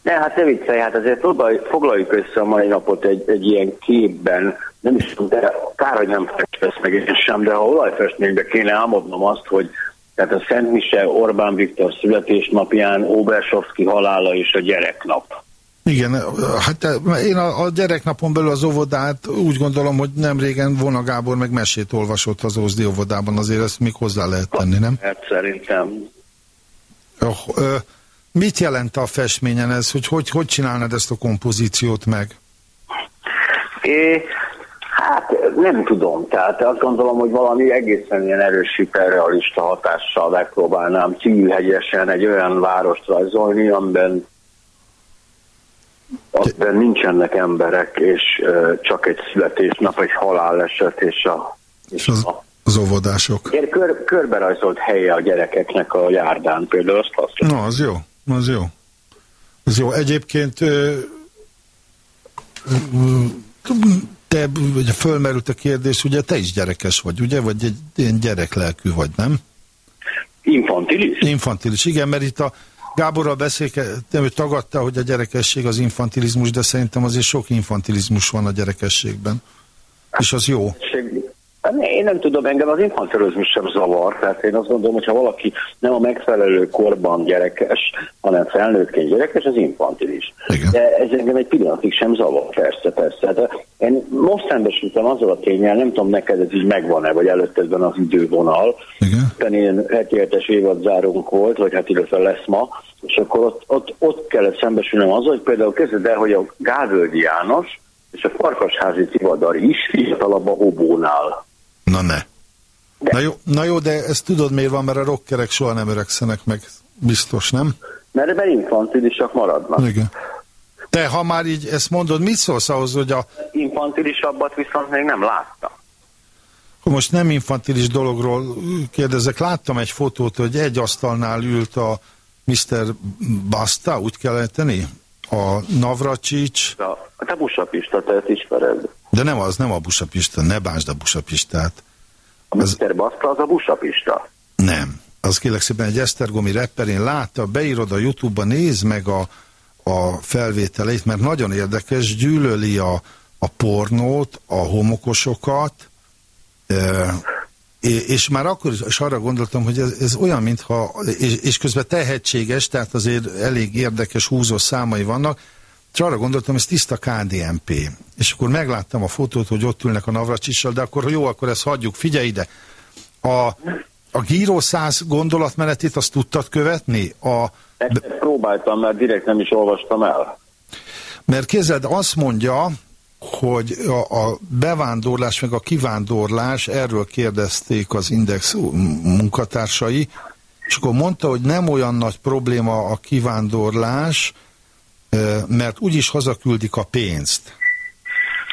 Ne, hát ne viccelj, hát azért próbálj, foglaljuk össze a mai napot egy, egy ilyen képben, nem is tudom, de kár, hogy nem festesz meg én sem, de ha olajfestménybe kéne álmodnom azt, hogy tehát a Szent Mise Orbán Viktor születésnapján Obersovszki halála és a gyereknap. Igen, hát én a, a gyereknapon belül az óvodát úgy gondolom, hogy nem régen Vona Gábor meg mesét olvasott az Ózdi óvodában, azért ezt még hozzá lehet tenni, nem? Hát szerintem Oh, ö, mit jelent a festményen ez, hogy, hogy hogy csinálnád ezt a kompozíciót meg? É, hát nem tudom, tehát azt gondolom, hogy valami egészen ilyen erős hiperrealista hatással megpróbálnám szívhegyesen egy olyan várost rajzolni, amiben amiben nincsenek emberek, és csak egy születésnap, egy haláleset, és a, És az, a az óvodások. Ilyen kör, körberajzolt helye a gyerekeknek a járdán például, azt használom. Na, az jó, az jó. Az jó. Egyébként te, ugye fölmerült a kérdés, ugye te is gyerekes vagy, ugye? Vagy egy ilyen gyereklelkű vagy, nem? Infantilis? Infantilis, igen, mert itt a Gáborral beszélgettem, ő tagadta, hogy a gyerekesség az infantilizmus, de szerintem azért sok infantilizmus van a gyerekességben. És az jó. Hát ne, Én nem tudom, engem az infantilizmus sem zavar, tehát én azt gondolom, hogy ha valaki nem a megfelelő korban gyerekes, hanem felnőttként gyerekes, az infantilis. Igen. De ez engem egy pillanatig sem zavar, persze, persze. Hát én most szembesültem azzal a tényel, nem tudom neked ez így megvan-e, vagy előttedben az idővonal, Igen. Ilyen heti hetes évadzárunk volt, vagy hát illetve lesz ma, és akkor ott, ott, ott kellett szembesülnöm azzal, hogy például kezded el, hogy a Gávölgyi János és a Farkasházi Tivadar is fiatalabb a Hobónál. Na ne. Na jó, na jó, de ezt tudod miért van, mert a rockerek soha nem öregszenek meg. Biztos, nem? Mert ebben infantilisak maradnak. Igen. Te, ha már így ezt mondod, mit szólsz ahhoz, hogy a, Infantilisabbat viszont még nem láttam. most nem infantilis dologról kérdezek, láttam egy fotót, hogy egy asztalnál ült a Mr. Basta, úgy kell ejteni? A Navracsics, A, a te busapista, te ezt ismered. De nem az, nem a Busapista, ne bánsd a Busapistát. A Az- Mr. Basta az a busapista. Nem. Az kérlek szépen egy esztergomi rapper, én látta, beírod a Youtube-ba, nézd meg a, a felvételeit, mert nagyon érdekes, gyűlöli a, a pornót, a homokosokat, e, és már akkor is arra gondoltam, hogy ez, ez olyan, mintha, és, és közben tehetséges, tehát azért elég érdekes húzó számai vannak, és arra gondoltam, ez tiszta KDNP. És akkor megláttam a fotót, hogy ott ülnek a Navracsissal, de akkor jó, akkor ezt hagyjuk, figyelj ide. A, a Gíró 100 gondolatmenetét azt tudtad követni? A, Egyszer próbáltam, mert direkt nem is olvastam el. mert kézed azt mondja, hogy a, a bevándorlás meg a kivándorlás, erről kérdezték az Index munkatársai, és akkor mondta, hogy nem olyan nagy probléma a kivándorlás, mert úgyis hazaküldik a pénzt.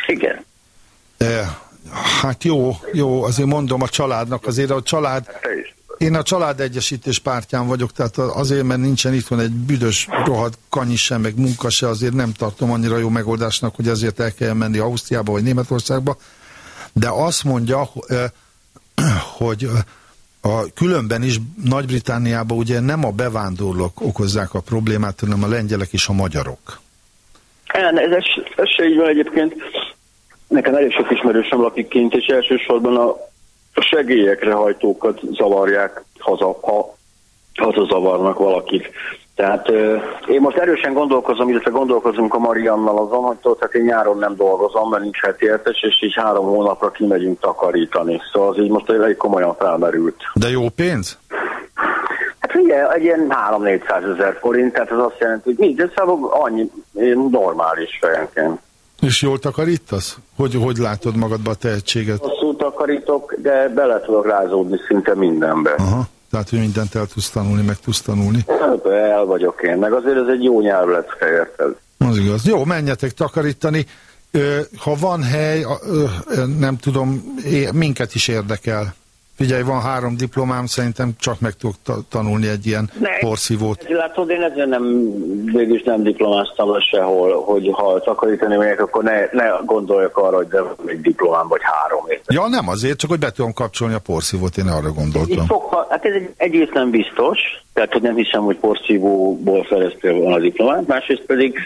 Igen. Hát jó, jó, azért mondom a családnak, azért a család, is. én a családegyesítés pártján vagyok, tehát azért, mert nincsen itthon egy büdös, rohadt kanyi sem, meg munka se, azért nem tartom annyira jó megoldásnak, hogy ezért el kell menni Ausztriába vagy Németországba. De azt mondja, ho- hogy a különben is Nagy-Britániában ugye nem a bevándorlók okozzák a problémát, hanem a lengyelek és a magyarok. Ez, ez, ez se így van egyébként. Nekem elég sok ismerősöm lakik kint, és elsősorban a, a segélyekre hajtókat zavarják, haza, ha hazazavarnak valakit. Tehát én most erősen gondolkozom, illetve gondolkozunk a Mariannal azon, hogy tudod, hát én nyáron nem dolgozom, mert nincs heti értes, és így három hónapra kimegyünk takarítani. Szóval az így most elég komolyan felmerült. De jó pénz? Hát ugye egy ilyen 3-400 ezer forint, tehát az azt jelenti, hogy minden szóval annyi normális fejenként. És jól takarítasz? Hogy, hogy látod magadba a tehetséget? Hosszú takarítok, de bele tudok rázódni szinte mindenbe. Aha. Tehát, hogy mindent el tudsz tanulni, meg tudsz tanulni. Hát, El vagyok én, meg azért ez egy jó nyelvlecke, érted? Az igaz. Jó, menjetek takarítani. Ha van hely, nem tudom, minket is érdekel. Figyelj, van három diplomám, szerintem csak meg tudok ta- tanulni egy ilyen Ne. porszívót. Látod, én ezzel nem, végülis nem diplomáztam sehol, hogy ha takarítani megyek, akkor ne, ne gondoljak arra, hogy de egy diplomám, vagy három. érted? Ja, nem azért, csak hogy be tudom kapcsolni a porszívót, én arra gondoltam. sokkal, hát ez egy, egyrészt nem biztos, tehát hogy nem hiszem, hogy porszívóból szereztél volna a diplomát, másrészt pedig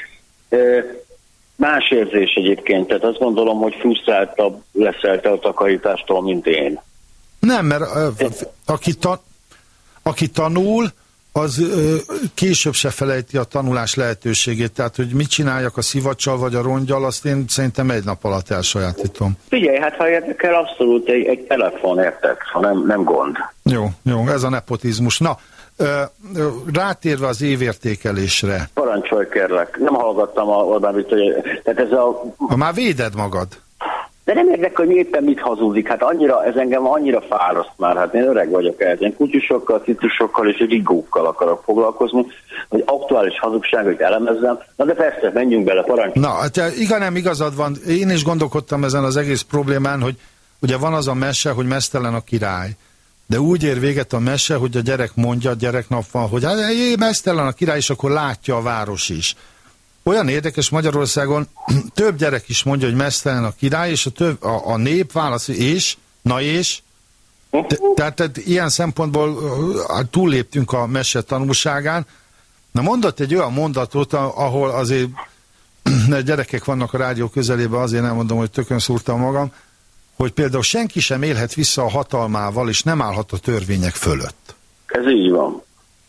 e, más érzés egyébként, tehát azt gondolom, hogy frusztráltabb leszel te a takarítástól, mint én. Nem, mert aki, ta, aki tanul, az ö, később se felejti a tanulás lehetőségét. Tehát, hogy mit csináljak a szivacsal vagy a rongyal, azt én szerintem egy nap alatt elsajátítom. Figyelj, hát ha érdekel, abszolút egy, egy telefon, érted? Ha nem, nem gond. Jó, jó, ez a nepotizmus. Na, ö, ö, rátérve az évértékelésre, Parancsolj kérlek. Nem hallgattam a Orbán Viktor, tehát ez a... ha már véded magad, De nem érdekel, hogy éppen mit hazudik. Hát annyira, ez engem annyira fáraszt már. Hát én öreg vagyok ehhez. Én kutyusokkal, titusokkal és rigókkal akarok foglalkozni, hogy aktuális hazugságot elemezzem. Na de persze, menjünk bele, parancsolj. Na, hát igen, nem igazad van. Én is gondolkodtam ezen az egész problémán, hogy ugye van az a mese, hogy mesztelen a király. De úgy ér véget a mese, hogy a gyerek mondja, a gyereknap van, hogy hát mesztelen a király, és akkor látja a város is. Olyan érdekes Magyarországon, több gyerek is mondja, hogy mesztelen a király, és a, több, a, a nép válasz, és, na és, Te- tehát, tehát ilyen szempontból túlléptünk a mese tanulságán. Na mondott egy olyan mondatot, ahol azért gyerekek vannak a rádió közelében, azért nem mondom, hogy tökön szúrtam magam, hogy például senki sem élhet vissza a hatalmával, és nem állhat a törvények fölött. Ez így van.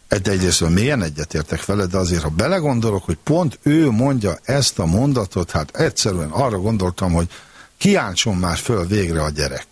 Egy egyrészt mélyen egyetértek vele, de azért, ha belegondolok, hogy pont ő mondja ezt a mondatot, hát egyszerűen arra gondoltam, hogy kiáltson már föl végre a gyerek.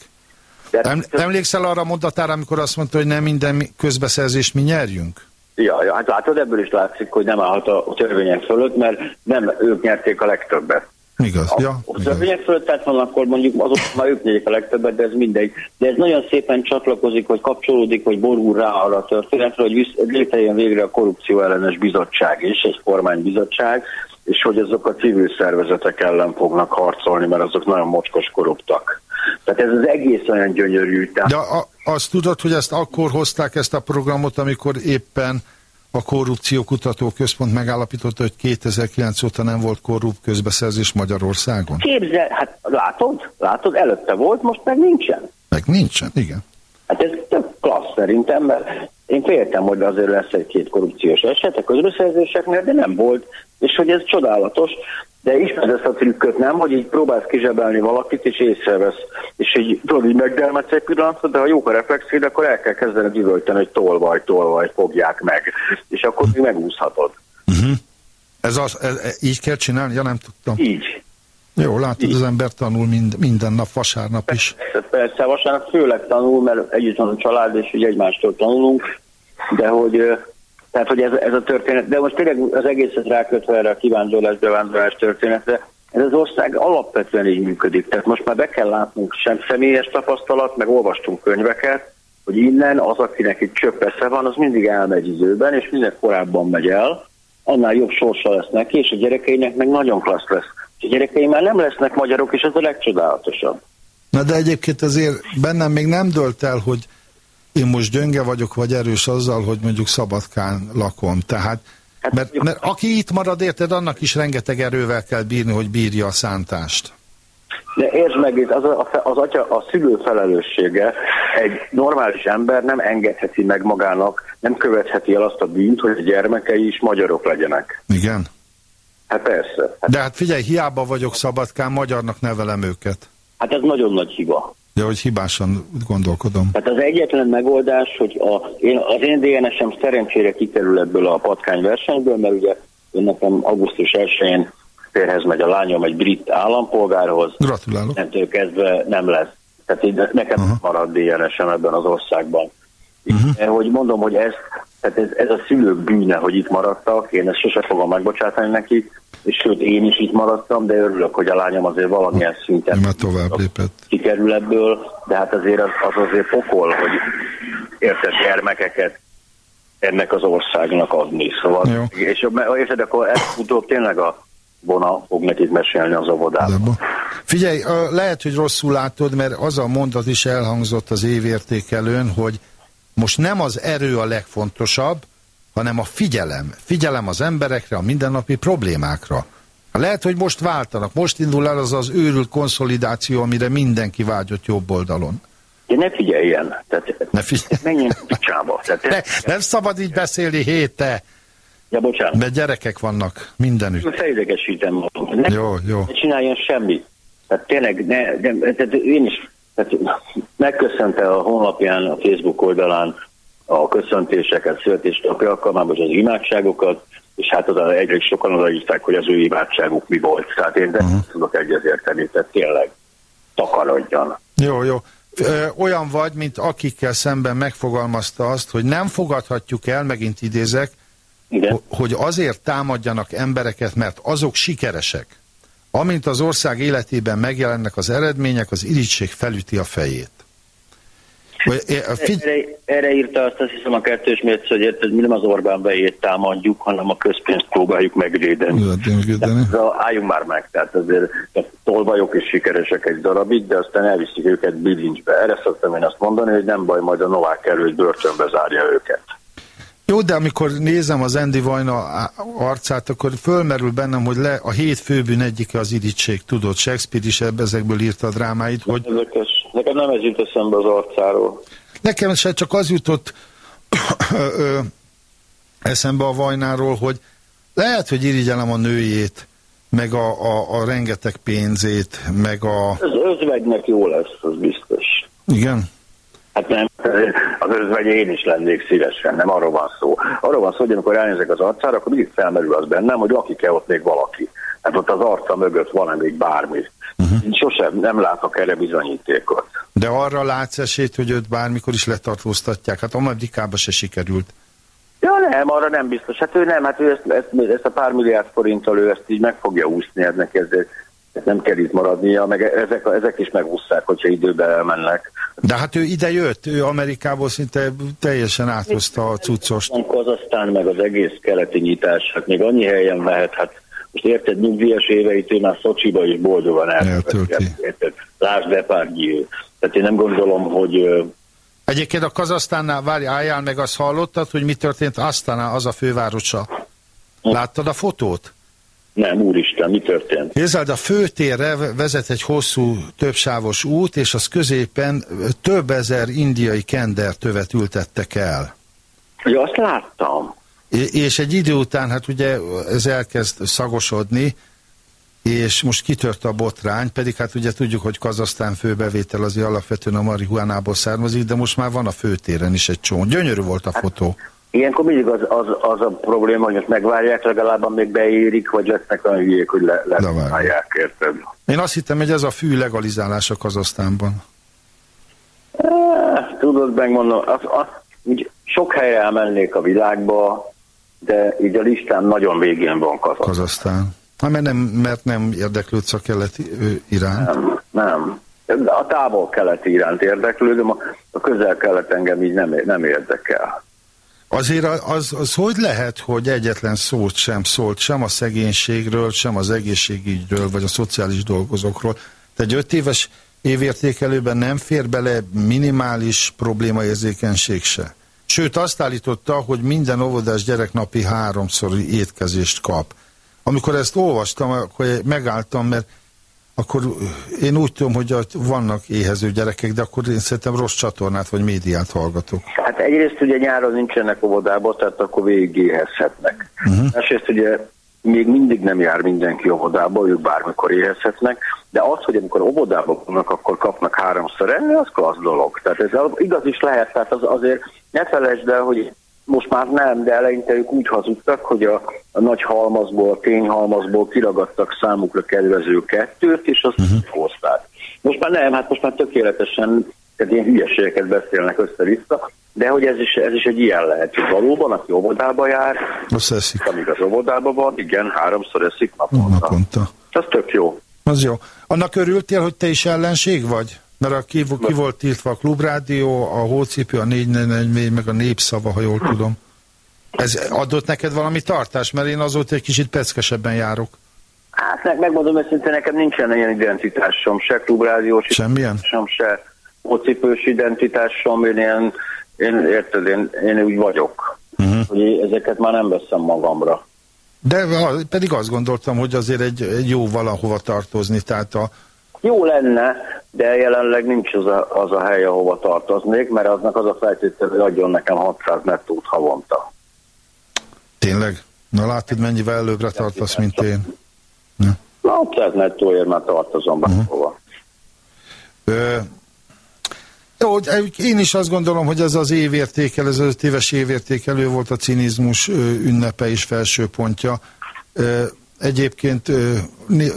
Em, emlékszel arra a mondatára, amikor azt mondta, hogy nem minden mi- közbeszerzést mi nyerjünk? ja, ja, hát látod, ebből is látszik, hogy nem állhat a törvények fölött, mert nem ők nyerték a legtöbbet. Igaz, A, ja, a törvények fölött tehát van, akkor mondjuk azok már ők nyerjék a legtöbbet, de ez mindegy. De ez nagyon szépen csatlakozik, hogy kapcsolódik, hogy borul rá arra a történetre, hogy visz- létrejön végre a korrupció ellenes bizottság is, egy kormánybizottság, és hogy azok a civil szervezetek ellen fognak harcolni, mert azok nagyon mocskos korruptak. Tehát ez az egész olyan gyönyörű. Tehát De a, azt tudod, hogy ezt akkor hozták ezt a programot, amikor éppen a Korrupció Kutató Központ megállapította, hogy 2009 óta nem volt korrupt közbeszerzés Magyarországon? képzel, hát látod, látod, előtte volt, most meg nincsen. Meg nincsen, igen. Hát ez tök klassz szerintem, mert én féltem, hogy azért lesz egy-két korrupciós eset a közbeszerzéseknél, de nem volt, és hogy ez csodálatos, de ismered ezt a trükköt, nem, hogy így próbálsz kizsebelni valakit, és észrevesz, és így tudod, így megdermedsz egy pillanatra, de ha jók a reflexéd, akkor el kell kezdened üvölteni, hogy tolvaj, tolvaj, fogják meg, és akkor még megúszhatod. Ez az, ez, ez, így kell csinálni? Ja, nem tudtam. Így. Jó, látod, az ember tanul mind, minden nap, vasárnap is. Tehát persze vasárnap főleg tanul, mert együtt van a család, és ugye egymástól tanulunk, de hogy, tehát, hogy ez, ez a történet, de most tényleg az egészet rákötve erre a kivándorlás, bevándorlás történetre, ez az ország alapvetően így működik. Tehát most már be kell látnunk sem személyes tapasztalat, meg olvastunk könyveket, hogy innen az, akinek egy csöpp van, az mindig elmegy időben, és minél korábban megy el, annál jobb sorsa lesz neki, és a gyerekeinek meg nagyon klassz lesz. És a gyerekei már nem lesznek magyarok, és ez a legcsodálatosabb. Na de egyébként azért bennem még nem dölt el, hogy én most gyönge vagyok, vagy erős azzal, hogy mondjuk Szabadkán lakom. Tehát, Hát mert, mert aki itt marad, érted, annak is rengeteg erővel kell bírni, hogy bírja a szántást. De értsd meg, itt az, a, az atya, a szülő felelőssége egy normális ember nem engedheti meg magának, nem követheti el azt a bűnt, hogy a gyermekei is magyarok legyenek. Igen? Hát persze. Hát, De hát figyelj, hiába vagyok Szabadkán, magyarnak nevelem őket. hát ez nagyon nagy hiba. De hogy hibásan gondolkodom. Tehát az egyetlen megoldás, hogy a, én, az én DNS-em szerencsére kikerül ebből a patkányversenyből, mert ugye én nekem augusztus 1-én férhez megy a lányom egy brit állampolgárhoz, Gratulálok. innentől kezdve nem lesz. Tehát így nekem uh-huh. marad DNS-em ebben az országban. Uh-huh. Hogy mondom, hogy ez, tehát ez, ez a szülők bűne, hogy itt maradtak, én ezt sose fogom megbocsátani nekik, és sőt én is itt maradtam, de örülök, hogy a lányom azért valamilyen szinten Már tovább lépett. kikerül ebből, de hát azért az, az azért pokol, hogy érted gyermekeket ennek az országnak adni. Szóval, Jó. és érted, akkor előbb-utóbb tényleg a Bona fog nekik mesélni az óvodában. Figyelj, lehet, hogy rosszul látod, mert az a mondat is elhangzott az évértékelőn, hogy most nem az erő a legfontosabb, hanem a figyelem. Figyelem az emberekre, a mindennapi problémákra. Lehet, hogy most váltanak, most indul el az az őrült konszolidáció, amire mindenki vágyott jobb oldalon. De ne figyeljen. Tehát, Ne figyelj. menjen picsába. Tehát, Ne, nem szabad így beszélni héte, Ja, bocsánat. mert gyerekek vannak mindenütt. Felidegesítem magam. Ne, Jó, jó. ne csináljon semmit. Tehát tényleg, ne, ne, tehát én is tehát megköszönte a honlapján, a Facebook oldalán a köszöntéseket, születésnapi alkalmában, az imádságokat, és hát az egyre sokan odaírták, hogy az ő imádságuk mi volt. Tehát én uh-huh. tudok egyezérteni, tehát tényleg takarodjon. Jó, jó. Olyan vagy, mint akikkel szemben megfogalmazta azt, hogy nem fogadhatjuk el, megint idézek, Igen. ho- hogy azért támadjanak embereket, mert azok sikeresek. Amint az ország életében megjelennek az eredmények, az irigység felüti a fejét. Vagy, a figy- Erre, erre írta azt, azt hiszem a kettős mérc, hogy érted, mi nem az Orbán bejét támadjuk, hanem a közpénzt próbáljuk megvédeni. Tehát, álljunk már meg, tehát azért tehát tolvajok is sikeresek egy darabig, de aztán elviszik őket bilincsbe. Erre szoktam én azt mondani, hogy nem baj, majd a Novák erőt börtönbe zárja őket. Jó, de amikor nézem az Andy Vajna arcát, akkor fölmerül bennem, hogy le, a hét főbűn egyike az irigység, tudod, Shakespeare is ezekből írta a drámáit, hogy Ezekes, nekem nem ez jut eszembe az arcáról. Nekem se csak az jutott eszembe a Vajnáról, hogy lehet, hogy irigyelem a nőjét, meg a, a, a rengeteg pénzét, meg a... Az özvegynek jó lesz, az biztos. Igen? Hát nem, az özvegy én is lennék szívesen, nem arról van szó. Arról van szó, hogy amikor elnézek az arcára, akkor mindig felmerül az bennem, hogy lakik-e ott még valaki. Hát ott az arca mögött van még bármi. Uh-huh. Sosem nem látok erre bizonyítékot. De arra látsz esélyt, hogy őt bármikor is letartóztatják. Hát Amerikába se sikerült. Ja nem, arra nem biztos. Hát ő nem, hát ő ezt, ezt, ezt a pár milliárd forinttal ő ezt így meg fogja úszni, ez neki ezért ezt nem kell itt maradnia, meg ezek, ezek is megúszszák, hogyha időben elmennek. De hát ő ide jött, ő Amerikából szinte teljesen áthozta a cuccost. Kazasztán, meg az egész keleti nyitás, hát még annyi helyen mehet, hát most érted, nyugdíjas éveit ő már Szocsiba is boldogan Eltölti. Érted? Lásd Depardieu. Tehát én nem gondolom, hogy Egyébként a Kazasztánnál, várj, álljál meg, azt hallottad, hogy mi történt Asztana, az a fővárosa. Láttad a fotót? Nem, úristen, mi történt? Képzeld, a főtérre vezet egy hosszú, többsávos út, és az középen több ezer indiai kendertövet ültettek el. Ja, azt láttam. És egy idő után, hát ugye ez elkezd szagosodni, és most kitört a botrány, pedig hát ugye tudjuk, hogy Kazasztán főbevétel azért alapvetően a marihuánából származik, de most már van a főtéren is egy csomó. Gyönyörű volt a fotó. Ilyenkor mindig az, az, az a probléma, hogy most megvárják, legalább még beérik, vagy lesznek olyan hülyék, hogy le, leválják, érted? Én azt hittem, hogy ez a fű legalizálása Kazasztánban. Eh, Tudod, megmondom, az, az, úgy sok helyre elmennék a világba, de így a listán nagyon végén van Kazak. Kazasztán. Hát mert nem, mert nem érdeklődsz a keleti iránt. Nem, nem. A távol-keleti iránt érdeklődöm, a, a közel-kelet engem így nem, nem érdekel. Azért az, az hogy lehet, hogy egyetlen szót sem szólt sem a szegénységről, sem az egészségügyről, vagy a szociális dolgozókról. Tehát egy öt éves évértékelőben nem fér bele minimális problémaérzékenység se. Sőt, azt állította, hogy minden óvodás gyerek napi háromszor étkezést kap. Amikor ezt olvastam, akkor megálltam, mert akkor én úgy tudom, hogy vannak éhező gyerekek, de akkor én szerintem rossz csatornát vagy médiát hallgatok. Hát egyrészt ugye nyáron nincsenek óvodában, tehát akkor végig éhezhetnek. Uh-huh. Másrészt ugye még mindig nem jár mindenki óvodába, ők bármikor éhezhetnek, de az, hogy amikor óvodába vannak, akkor kapnak háromszor enni, az klassz dolog. Tehát ez igaz is lehet, tehát az azért ne felejtsd el, hogy most már nem, de eleinte ők úgy hazudtak, hogy a, a nagy halmazból, a tényhalmazból kiragadtak számukra kedvező kettőt, és azt uh-huh. hozták. Most már nem, hát most már tökéletesen, tehát ilyen hülyeségeket beszélnek össze-vissza, de hogy ez is, ez is egy ilyen lehet, hogy valóban, aki óvodába jár, Azt eszik amíg az óvodában van, igen, háromszor eszik naponta. naponta. Ez tök jó. Az jó. Annak örültél, hogy te is ellenség vagy? Mert a ki, ki volt tiltva a klubrádió, a hócipő, a 444, meg a népszava, ha jól tudom. Ez adott neked valami tartás? Mert én azóta egy kicsit peckesebben járok. Hát meg, megmondom őszintén, nekem nincsen ilyen identitásom, se klubrádiós Semmilyen? identitásom, se mocipős identitásom, én ilyen, én, érted, én, én úgy vagyok. Uh-huh. Hogy ezeket már nem veszem magamra. De pedig azt gondoltam, hogy azért egy, egy jó valahova tartozni, tehát a, Jó lenne, de jelenleg nincs az a, az a hely, ahova tartoznék, mert aznak az a feltétel, hogy adjon nekem 600 nettót havonta. tényleg, na látod mennyivel előbbre tartasz, mint én. Na, 600 nettóért már tartozom bárhova. Ö, jó, de én is azt gondolom, hogy ez az évértékel, ez az öt éves évértékelő volt a cinizmus ünnepe és felső pontja. Egyébként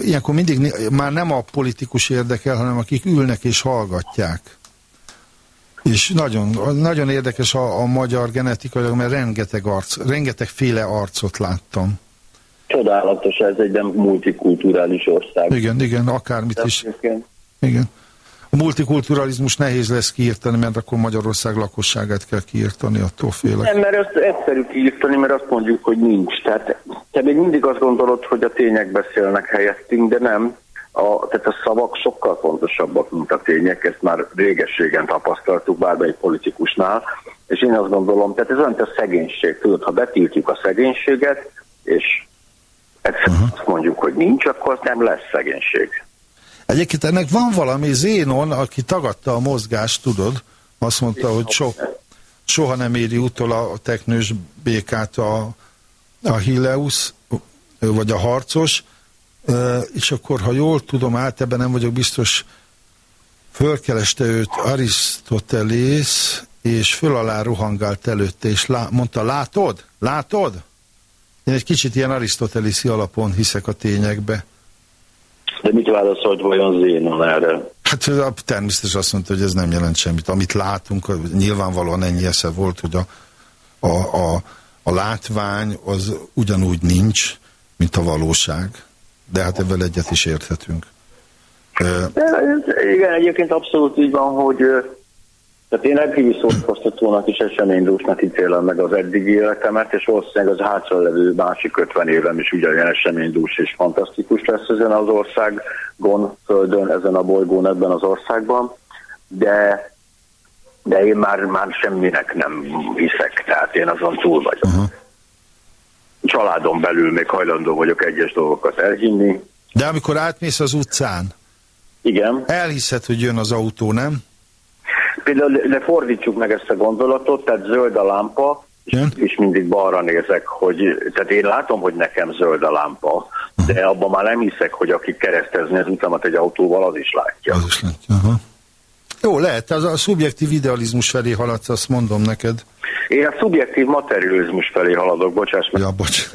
ilyenkor mindig már nem a politikus érdekel, hanem akik ülnek és hallgatják. És nagyon, nagyon érdekes a, a magyar genetikai, mert rengeteg arc, rengeteg féle arcot láttam. Csodálatos, ez egy nem multikulturális ország. Igen, igen, akármit is. Igen. A multikulturalizmus nehéz lesz kiírtani, mert akkor Magyarország lakosságát kell kiírtani, attól félek. Nem, mert ezt egyszerű kiírtani, mert azt mondjuk, hogy nincs. Tehát te még mindig azt gondolod, hogy a tények beszélnek helyettünk, de nem. A, tehát a szavak sokkal fontosabbak, mint a tények, ezt már régességen tapasztaltuk bármelyik politikusnál, és én azt gondolom, tehát ez olyan, mint a szegénység, tudod, ha betiltjuk a szegénységet, és egyszerűen uh-huh. azt mondjuk, hogy nincs, akkor nem lesz szegénység. Egyébként ennek van valami Zénon, aki tagadta a mozgást, tudod? Azt mondta, hogy so, soha nem éri utol a teknős békát a, a Hilleus, vagy a harcos, és akkor, ha jól tudom, át ebben nem vagyok biztos, fölkeleste őt Arisztotelész, és föl alá rohangált előtte, és lá, mondta, látod? Látod? Én egy kicsit ilyen arisztotelészi alapon hiszek a tényekbe. De mit válaszolt vajon Zénon erre? Hát természetesen azt mondta, hogy ez nem jelent semmit. Amit látunk, nyilvánvalóan ennyi esze volt, hogy a, a, a, a látvány az ugyanúgy nincs, mint a valóság. De hát ebben egyet is érthetünk. De igen, egyébként abszolút így van, hogy tehát én rendkívül szórakoztatónak és eseménydúsnak ítélem meg az eddigi életemet, és valószínűleg az hátra levő másik 50 évem is ugyanilyen eseménydús és fantasztikus lesz ezen az országon, földön, ezen a bolygón, ebben az országban, de de én már, már semminek nem hiszek, tehát én azon túl vagyok. Uh-huh. Családon belül még hajlandó vagyok egyes dolgokat elhinni. De amikor átmész az utcán, Igen. elhiszed, hogy jön az autó, nem? Például de fordítsuk meg ezt a gondolatot, tehát zöld a lámpa, Igen. és mindig balra nézek, hogy, tehát én látom, hogy nekem zöld a lámpa, de abban már nem hiszek, hogy aki keresztezni az utamat egy autóval, az is látja. Az is látja. Aha. Jó, lehet, az a szubjektív idealizmus felé haladsz, azt mondom neked. Én a szubjektív materializmus felé haladok, bocsáss meg. Ja, bocs.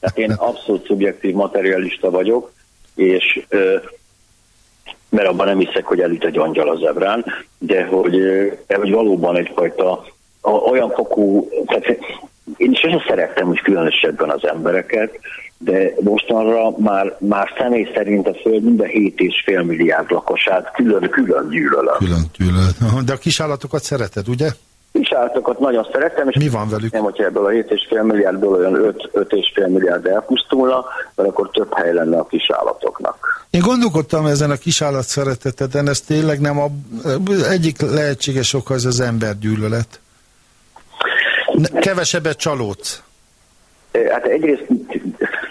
Tehát én abszolút szubjektív materialista vagyok, és ö, mert abban nem hiszek, hogy elüt egy angyal az ebrán, de hogy, de hogy valóban egyfajta a, olyan fokú, tehát én sosem szerettem úgy különösebben az embereket, de mostanra már, már személy szerint a Föld minden 7,5 milliárd lakosát külön-külön gyűlölöm. Külön gyűlölet. Aha, De a kisállatokat szereted, ugye? Kisállatokat nagyon szeretem, és Mi van velük? nem, hogyha ebből a 7,5 milliárdból olyan 5, 5,5 milliárd elpusztulna, mert akkor több hely lenne a kisállatoknak. Én gondolkodtam ezen a kisállat szereteteden, ez tényleg nem a egyik lehetséges oka az az embergyűlölet. Kevesebbet csalódsz. Hát egyrészt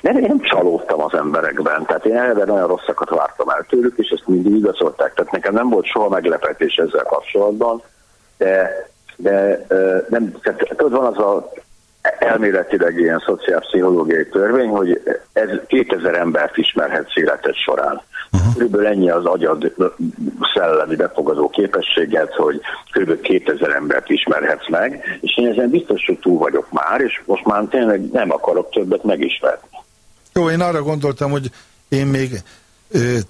nem, nem csalódtam az emberekben, tehát én eleve nagyon rosszakat vártam el tőlük, és ezt mindig igazolták, tehát nekem nem volt soha meglepetés ezzel kapcsolatban, de, de nem, tehát tudod, van az a elméletileg ilyen szociálpszichológiai törvény, hogy ez 2000 embert ismerhetsz életed során. Uh-huh. Körülbelül ennyi az agyad szellemi befogadó képességet, hogy kb. 2000 embert ismerhetsz meg, és én ezen biztos, hogy túl vagyok már, és most már tényleg nem akarok többet megismerni. Jó, én arra gondoltam, hogy én még,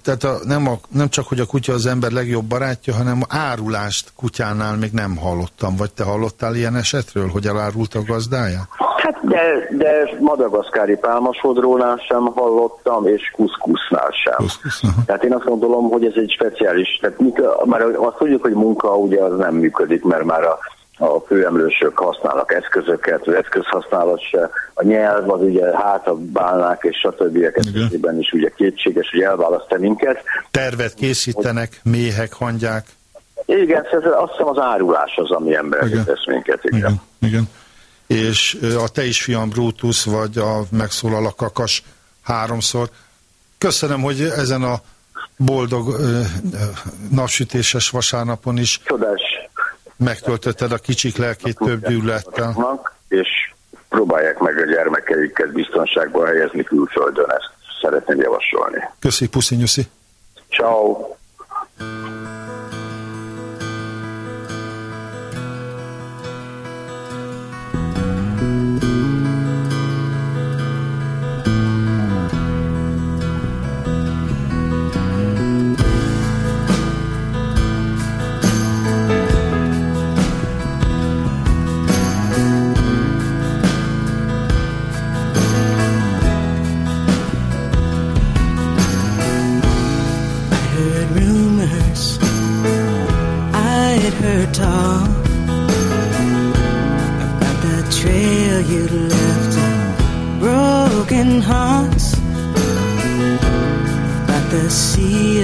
tehát a, nem, a, nem csak, hogy a kutya az ember legjobb barátja, hanem árulást kutyánál még nem hallottam. Vagy te hallottál ilyen esetről, hogy elárult a gazdája? Hát de, de madagaszkári pálmasodrónál sem hallottam, és kuszkusznál sem. Kuszkusz. Tehát én azt gondolom, hogy ez egy speciális, tehát mik- már azt tudjuk, hogy munka ugye az nem működik, mert már a a főemlősök használnak eszközöket, az eszközhasználat se, a nyelv az ugye hát a bálnák és stb. esetében is ugye kétséges, hogy elválaszt minket. Tervet készítenek, méhek, hangyák. Igen, ez azt hiszem az árulás az, ami embereket tesz minket, igen. Igen, igen. És a te is fiam Brutus, vagy a megszólal a kakas háromszor. Köszönöm, hogy ezen a boldog napsütéses vasárnapon is Csodás megtöltötted a kicsik lelkét több gyűlölettel. és próbálják meg a gyermekeiket biztonságba helyezni külföldön, ezt szeretném javasolni. Köszi, puszi, nyuszi. Ciao.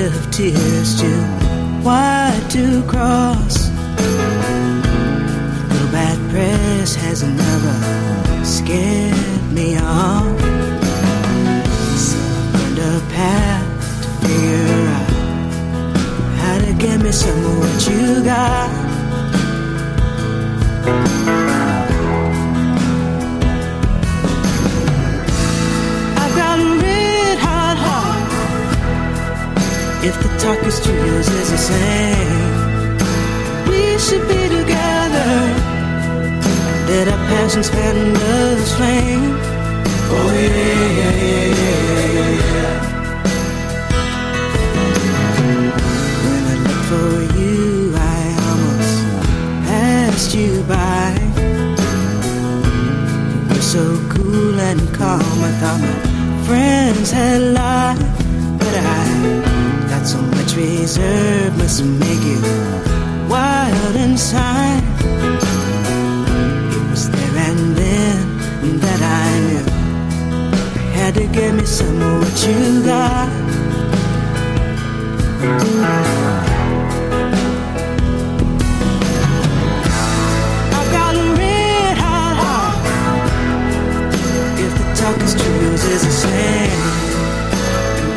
Of tears too wide to cross. Little bad press has never scared me off. So a path to figure out how to get me some of what you got. If the talk is true, yours is the same. We should be together. Let our passions fan love's flame. Oh yeah, yeah, yeah, yeah, yeah, yeah. When I look for you, I almost passed you by. You were so cool and calm, I thought my friends had lied. Got so much reserve, must make you wild inside. It was there and then that I knew I had to get me some of what you got. I've got a red hot heart. If the talk is true, is the same.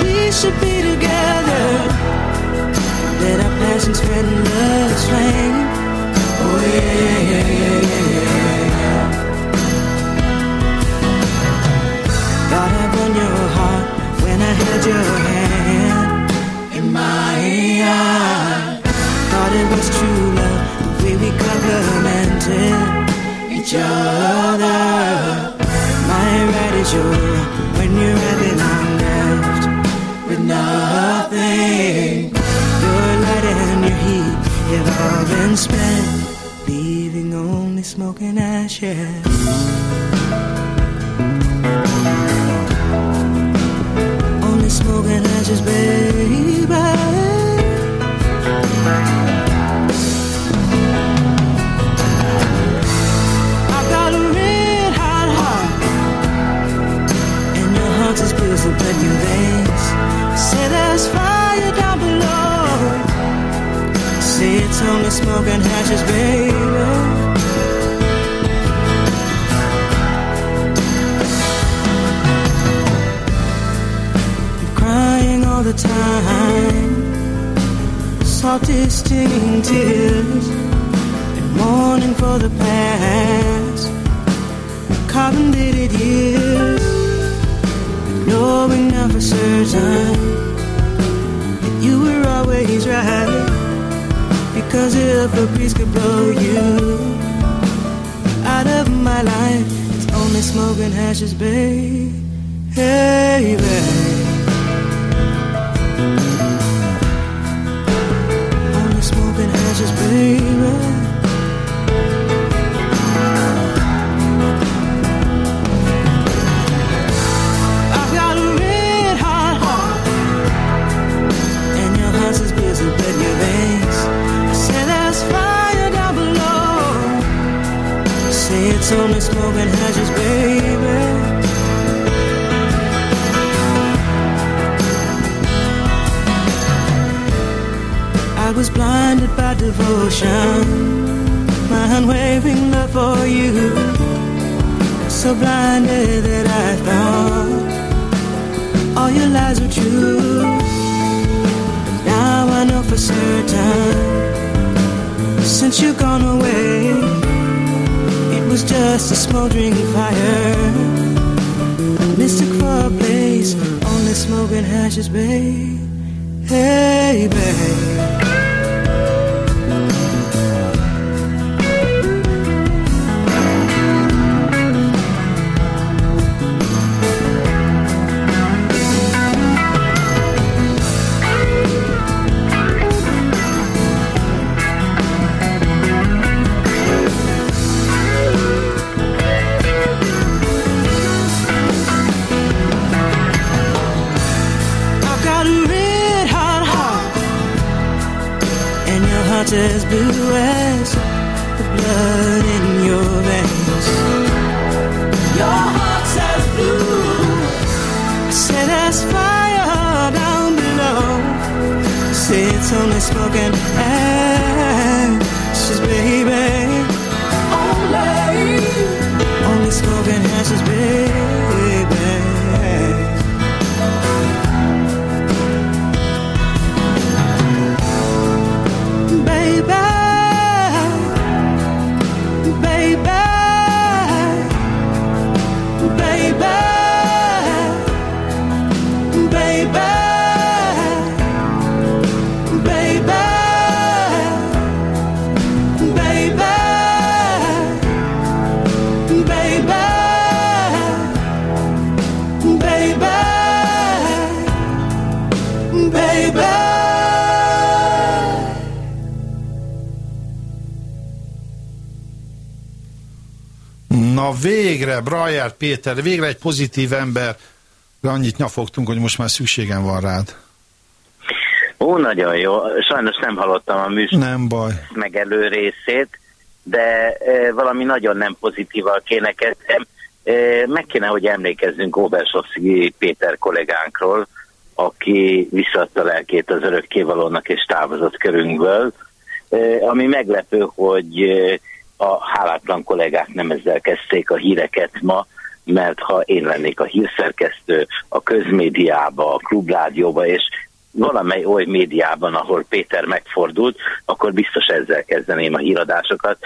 We should be together. Let our passions spread love's flame. Oh yeah, yeah, yeah, yeah. Thought I won your heart when I held your hand in my hand. Thought it was true love, the way we complimented each other. My right is your wrong when you're having nothing. Your light and your heat have all been spent, leaving only smoke and ashes. Only smoke and 迎接 Na végre, Brajer Péter, végre egy pozitív ember. Annyit nyafogtunk, hogy most már szükségem van rád. Ó, nagyon jó. Sajnos nem hallottam a műsor Nem baj. megelő részét, de e, valami nagyon nem pozitívval kéne kezdem. E, meg kéne, hogy emlékezzünk Obersovszki Péter kollégánkról, aki visszadta lelkét az örökkévalónak és távozott körünkből. E, ami meglepő, hogy e, a hálátlan kollégák nem ezzel kezdték a híreket ma, mert ha én lennék a hírszerkesztő a közmédiába, a klubrádióba, és valamely oly médiában, ahol Péter megfordult, akkor biztos ezzel kezdeném a híradásokat,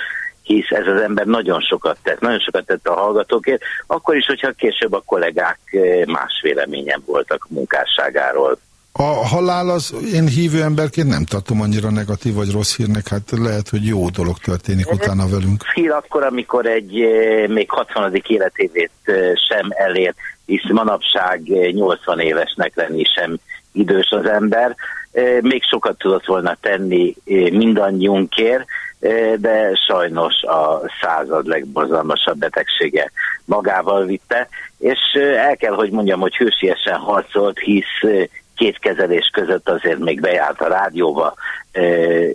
hisz ez az ember nagyon sokat tett, nagyon sokat tett a hallgatókért, akkor is, hogyha később a kollégák eh, más véleményen voltak munkásságáról. A halál az én hívő emberként nem tartom annyira negatív vagy rossz hírnek, hát lehet, hogy jó dolog történik utána velünk. hír akkor, amikor egy eh, még 60. életévét eh, sem elér, hisz manapság eh, 80 évesnek lenni sem idős az ember. Eh, Még sokat tudott volna tenni eh, mindannyiunkért, eh, de sajnos a század legborzalmasabb betegsége magával vitte, és eh, el kell, hogy mondjam, hogy hősiesen harcolt, hisz eh, két kezelés között azért még bejárt a rádióba,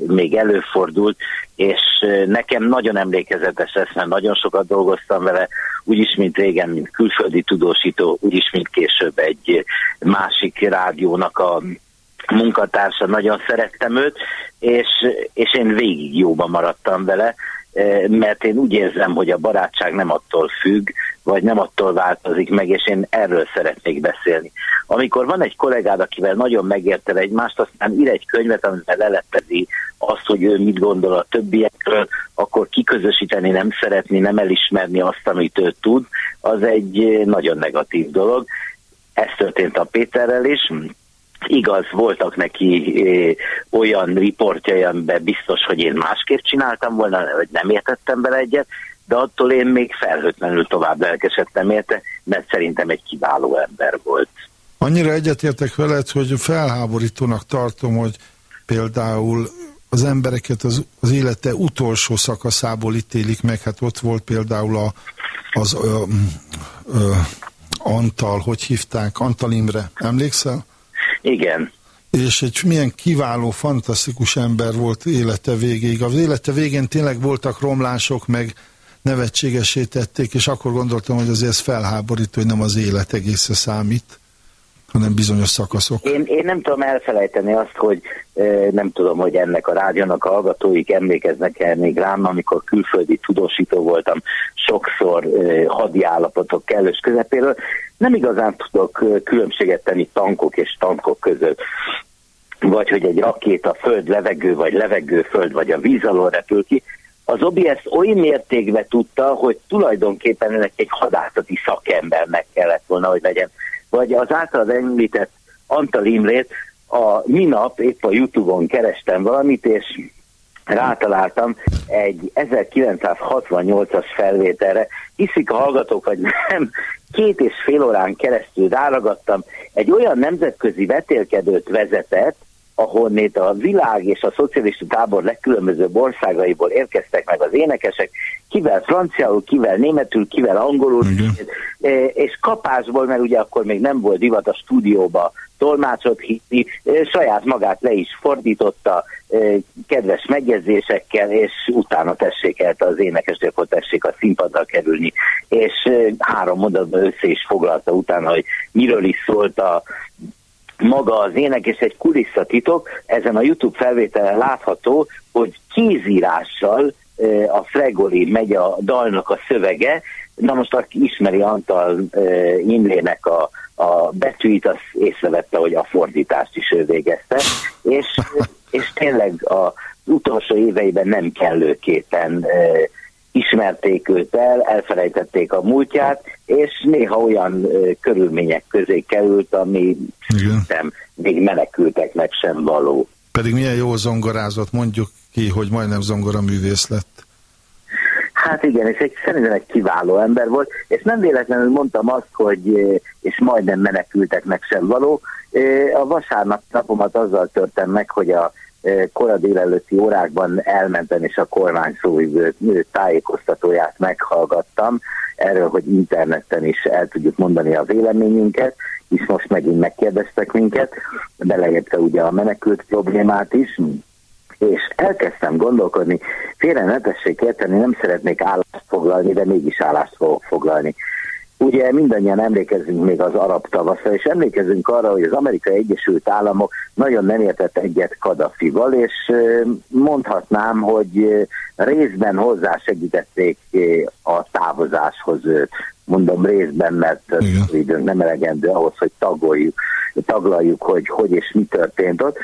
még előfordult, és nekem nagyon emlékezetes lesz, mert nagyon sokat dolgoztam vele, úgyis, mint régen, mint külföldi tudósító, úgyis, mint később egy másik rádiónak a munkatársa, nagyon szerettem őt, és, és én végig jóban maradtam vele, mert én úgy érzem, hogy a barátság nem attól függ, vagy nem attól változik meg, és én erről szeretnék beszélni. Amikor van egy kollégád, akivel nagyon megérted egymást, aztán ír egy könyvet, amivel leleplezi azt, hogy ő mit gondol a többiekről, akkor kiközösíteni nem szeretni, nem elismerni azt, amit ő tud, az egy nagyon negatív dolog. Ez történt a Péterrel is. Igaz, voltak neki eh, olyan riportjai, amiben biztos, hogy én másképp csináltam volna, hogy nem értettem bele egyet, de attól én még felhőtlenül tovább lelkesedtem érte, mert szerintem egy kiváló ember volt. Annyira egyetértek veled, hogy felháborítónak tartom, hogy például az embereket az, az élete utolsó szakaszából ítélik meg, hát ott volt például a, az ö, ö, Antal, hogy hívták, Antal Imre, emlékszel? Igen, És egy milyen kiváló, fantasztikus ember volt élete végéig. Az élete végén tényleg voltak romlások, meg nevetségesé tették, és akkor gondoltam, hogy azért ez felháborító, hogy nem az élet egésze számít, hanem bizonyos szakaszok. Én, én nem tudom elfelejteni azt, hogy nem tudom, hogy ennek a rádiónak a hallgatóik emlékeznek-e még rám, amikor külföldi tudósító voltam, sokszor hadi állapotok kellős közepéről. Nem igazán tudok különbséget tenni tankok és tankok között vagy hogy egy rakéta föld, levegő, vagy levegő, föld, vagy a víz alól repül ki. Az Obi ezt oly mértékben tudta, hogy tulajdonképpen ennek egy hadászati szakembernek kellett volna, hogy legyen. Vagy az általad említett Antal Imrét, a minap épp a Youtube-on kerestem valamit, és rátaláltam egy 1968-as felvételre, hiszik a hallgatók, vagy nem, két és fél órán keresztül ráragadtam, egy olyan nemzetközi vetélkedőt vezetett, ahonnét a világ és a szocialista tábor legkülönbözőbb országaiból érkeztek meg az énekesek, kivel franciául, kivel németül, kivel angolul, eh, és kapásból, mert ugye akkor még nem volt divat a stúdióba tolmácsot hívni, eh, saját magát le is fordította eh, kedves megjegyzésekkel, és utána tessék el az énekes, hogy akkor tessék a színpadra kerülni. És három mondatban össze is foglalta utána, hogy miről is szólt a maga az ének, és egy kulisszatitok, ezen a YouTube felvételen látható, hogy kézírással eh, a Fregoli megy a dalnak a szövege, na most aki ismeri Antal uh, Imlének a, a betűit, az észrevette, hogy a fordítást is ő végezte, és, és tényleg az utolsó éveiben nem kellőképpen uh, ismerték őt el, elfelejtették a múltját, és néha olyan ö, körülmények közé került, ami nem, még menekülteknek sem való. Pedig milyen jó zongorázott, mondjuk ki, hogy majdnem zongoraművész lett. Hát igen, és egy, szerintem egy kiváló ember volt, és nem véletlenül mondtam azt, hogy és majdnem menekülteknek sem való. A vasárnap napomat azzal törtem meg, hogy a kora délelőtti órákban elmentem, és a kormány szóvivő tájékoztatóját meghallgattam, erről, hogy interneten is el tudjuk mondani a véleményünket, és most megint megkérdeztek minket, beleértve ugye a menekült problémát is, és elkezdtem gondolkodni, félre ne tessék érteni, nem szeretnék állást foglalni, de mégis állást fogok foglalni. Ugye mindannyian emlékezünk még az arab tavaszra, és emlékezünk arra, hogy az Amerikai Egyesült Államok nagyon nem értett egyet Kadafival, és mondhatnám, hogy részben hozzásegítették a távozáshoz őt. Mondom részben, mert az időnk nem elegendő ahhoz, hogy tagoljuk, taglaljuk, hogy hogy és mi történt ott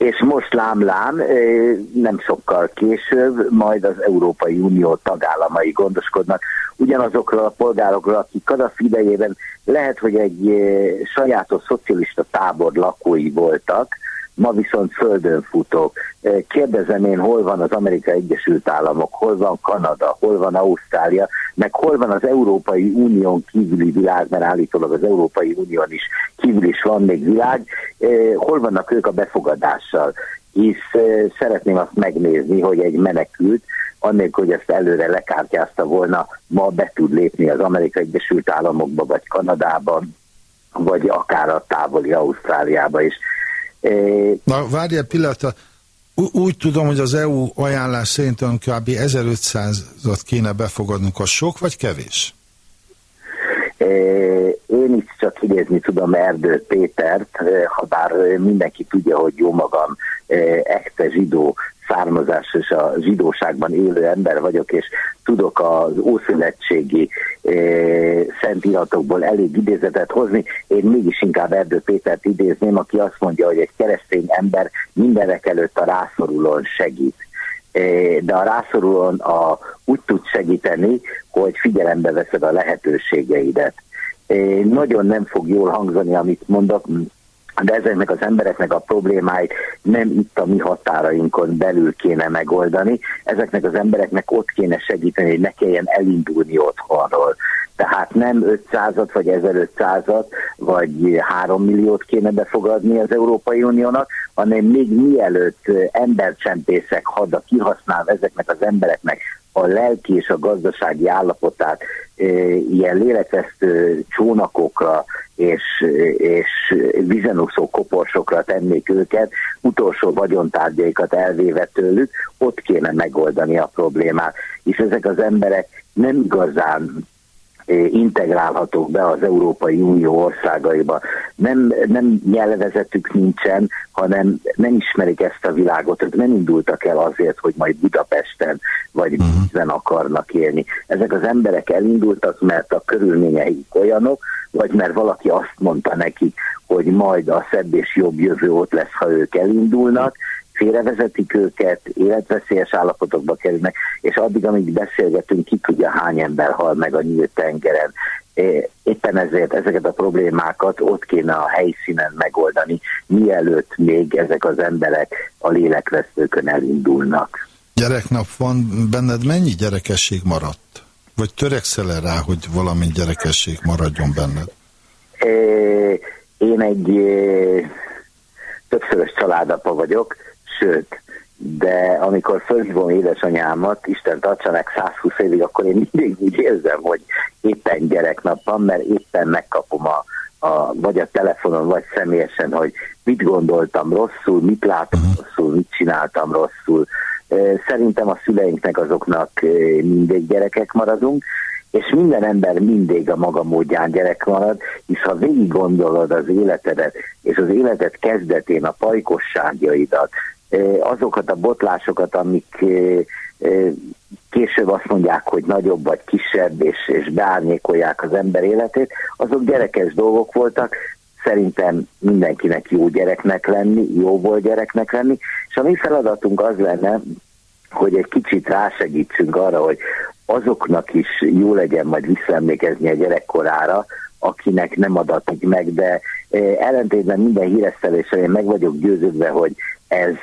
és most lám-lám, nem sokkal később majd az Európai Unió tagállamai gondoskodnak. Ugyanazokról a polgárokról, akik Kadafi idejében lehet, hogy egy sajátos szocialista tábor lakói voltak, ma viszont földön futók. Kérdezem én, hol van az Amerikai Egyesült Államok, hol van Kanada, hol van Ausztrália, meg hol van az Európai Unión kívüli világ, mert állítólag az Európai Unión is kívül is van még világ, hol vannak ők a befogadással, hisz szeretném azt megnézni, hogy egy menekült, annélkül, hogy ezt előre lekártyázta volna, ma be tud lépni az Amerikai Egyesült Államokba, vagy Kanadába, vagy akár a távoli Ausztráliába is. Na, várj egy pillanatra. Úgy tudom, hogy az EU ajánlás szerint kb. 1500-at kéne befogadnunk. Az sok vagy kevés? Én is csak idézni tudom Erdő Pétert, eh, ha bár eh, mindenki tudja, hogy jó magam eh, ekte zsidó származás és a zsidóságban élő ember vagyok, és tudok az Ószövetségi eh, szentíratokból elég idézetet hozni. Én mégis inkább Erdő Pétert idézném, aki azt mondja, hogy egy keresztény ember mindenek előtt a rászorulón segít Eh, de a rászorulón a, úgy tud segíteni, hogy figyelembe veszed a lehetőségeidet. Eh, Nagyon nem fog jól hangzani, amit mondok, de ezeknek az embereknek a problémáit nem itt a mi határainkon belül kéne megoldani, ezeknek az embereknek ott kéne segíteni, hogy ne kelljen elindulni otthonról. Tehát nem 500-at vagy 1500-at vagy 3 milliót kéne befogadni az Európai Uniónak, hanem még mielőtt embercsempészek hada kihasznál ezeknek az embereknek a lelki és a gazdasági állapotát ö, ilyen lélekvesztő csónakokra és, és vizenuszó koporsokra tennék őket, utolsó vagyontárgyaikat elvéve tőlük, ott kéne megoldani a problémát. hisz ezek az emberek nem igazán integrálhatók be az Európai Unió országaiba. Nem, nem nyelvezetük nincsen, hanem nem ismerik ezt a világot, ők nem indultak el azért, hogy majd Budapesten vagy Bécsben akarnak élni. Ezek az emberek elindultak, mert a körülményeik olyanok, vagy mert valaki azt mondta nekik, hogy majd a szebb és jobb jövő ott lesz, ha ők elindulnak, félrevezetik őket, életveszélyes állapotokba kerülnek, és addig, amíg beszélgetünk, ki tudja hány ember hal meg a nyílt tengeren. Éppen ezért ezeket a problémákat ott kéne a helyszínen megoldani, mielőtt még ezek az emberek a lélekvesztőkön elindulnak. Gyereknap van, benned mennyi gyerekesség maradt? Vagy törekszel -e rá, hogy valami gyerekesség maradjon benned? É, Én egy é, többszörös családapa vagyok, sőt, de amikor fölhívom édesanyámat, Isten tartsa meg 120 évig, akkor én mindig úgy érzem, hogy éppen gyereknap van, mert éppen megkapom a, a, vagy a telefonon, vagy személyesen, hogy mit gondoltam rosszul, mit látom rosszul, mit csináltam rosszul. Szerintem a szüleinknek azoknak mindig gyerekek maradunk, és minden ember mindig a maga módján gyerek marad, hisz ha végig gondolod az életedet, és az életed kezdetén a pajkosságjaidat, azokat a botlásokat, amik később azt mondják, hogy nagyobb vagy kisebb, és, és beárnyékolják az ember életét, azok gyerekes dolgok voltak, szerintem mindenkinek jó gyereknek lenni, jó volt gyereknek lenni, és a mi feladatunk az lenne, hogy egy kicsit rásegítsünk arra, hogy azoknak is jó legyen majd visszaemlékezni a gyerekkorára, akinek nem adatik meg, de ellentétben minden híreszteléssel én meg vagyok győződve, hogy ez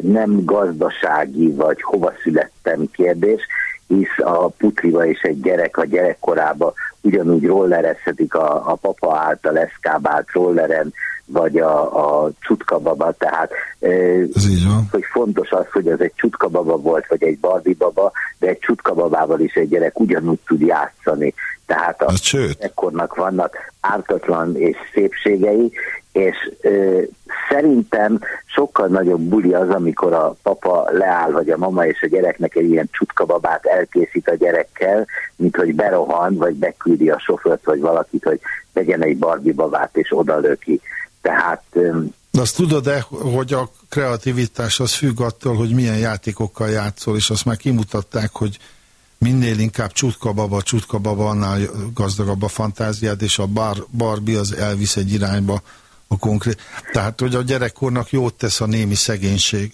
nem gazdasági vagy hova születtem kérdés, hisz a putriba és egy gyerek a gyerekkorába ugyanúgy rollerezhetik a, a papa által eszkábált rolleren, vagy a, a csutkababa, tehát eh, Ez így van. hogy fontos az, hogy ez egy csutkababa volt, vagy egy Barbie baba, de egy csutkababával is egy gyerek ugyanúgy tud játszani. Tehát a Hát sőt. gyerekkornak vannak ártatlan és szépségei, és ö, szerintem sokkal nagyobb buli az, amikor a papa leáll, vagy a mama és a gyereknek egy ilyen csutkababát elkészít a gyerekkel, mint hogy berohan, vagy beküldi a sofőrt, vagy valakit, hogy vegyen egy Barbie babát, és oda löki. Tehát ö, De azt tudod-e, hogy a kreativitás az függ attól, hogy milyen játékokkal játszol, és azt már kimutatták, hogy minél inkább csutka baba, csutka baba, annál gazdagabb a fantáziád, és a bar, Barbie az elvisz egy irányba a konkrét. Tehát, hogy a gyerekkornak jót tesz a némi szegénység.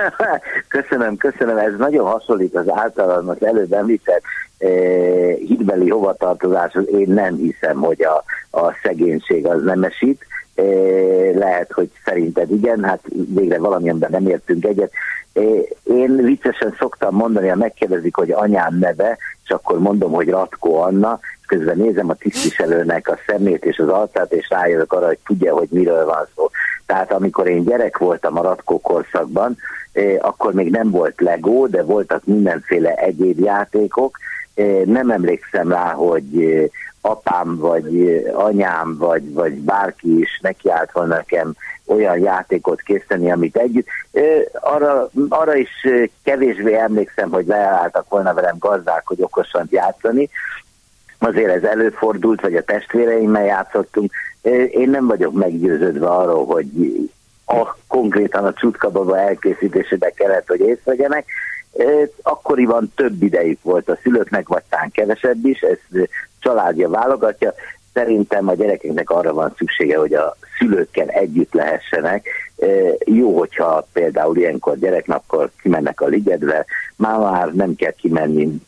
köszönöm, köszönöm. Ez nagyon hasonlít az általam az előbb említett eh, hitbeli hovatartozáshoz. Én nem hiszem, hogy a, a szegénység az nemesít. Eh, lehet, hogy szerinted igen, hát végre valamilyenben nem értünk egyet. Én viccesen szoktam mondani, ha megkérdezik, hogy anyám neve, és akkor mondom, hogy Ratko Anna, és közben nézem a tisztviselőnek a szemét és az arcát, és rájövök arra, hogy tudja, hogy miről van szó. Tehát amikor én gyerek voltam a Ratko korszakban, akkor még nem volt Lego, de voltak mindenféle egyéb játékok. Nem emlékszem rá, hogy apám, vagy anyám, vagy, vagy bárki is nekiállt volna nekem olyan játékot készíteni, amit együtt. Arra, arra is kevésbé emlékszem, hogy leálltak volna velem gazdák, hogy okosan játszani. Azért ez előfordult, vagy a testvéreimmel játszottunk. Én nem vagyok meggyőződve arról, hogy a, konkrétan a csutkababa elkészítésébe kellett, hogy észre vegyenek. Akkoriban több idejük volt a szülőknek, vagy talán kevesebb is, ez családja válogatja. Szerintem a gyerekeknek arra van szüksége, hogy a szülőkkel együtt lehessenek. Jó, hogyha például ilyenkor gyereknapkor kimennek a ligetbe, már már nem kell kimenni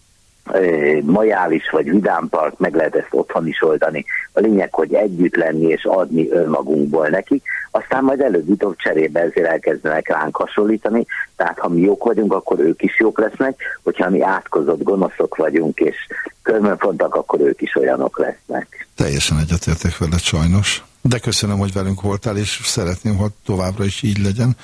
majális vagy vidámpark, meg lehet ezt otthon is oldani. A lényeg, hogy együtt lenni és adni önmagunkból nekik, aztán majd előbb-utóbb cserébe ezért elkezdenek ránk hasonlítani, tehát ha mi jók vagyunk, akkor ők is jók lesznek, hogyha mi átkozott gonoszok vagyunk és körmönfontak, akkor ők is olyanok lesznek. Teljesen egyetértek veled sajnos. De köszönöm, hogy velünk voltál, és szeretném, hogy továbbra is így legyen.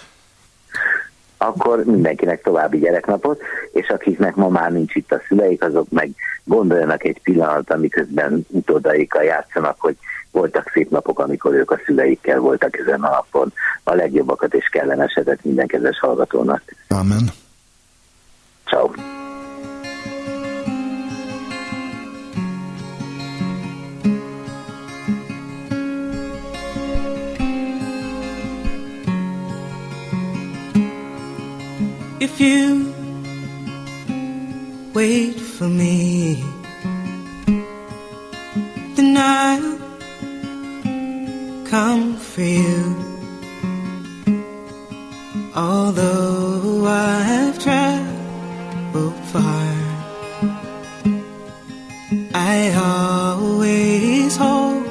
Akkor mindenkinek további gyereknapot, és akiknek ma már nincs itt a szüleik, azok meg gondoljanak egy pillanat, amiközben utódaikkal játszanak, hogy voltak szép napok, amikor ők a szüleikkel voltak ezen a napon. A legjobbakat és kellemesetet minden kedves hallgatónak. Amen. Ciao. if you wait for me, then I'll come for you. Although I have traveled far, I always hold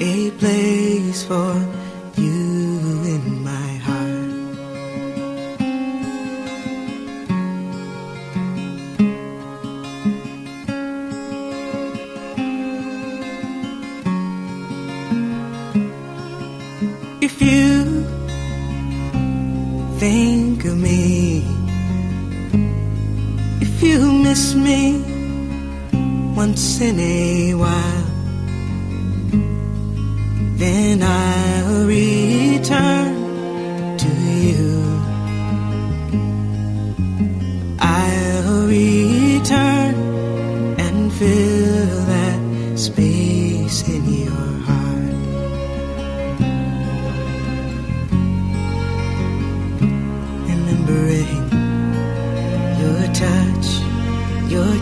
a place for if you think of me. If you miss me once in a while, then I'll return.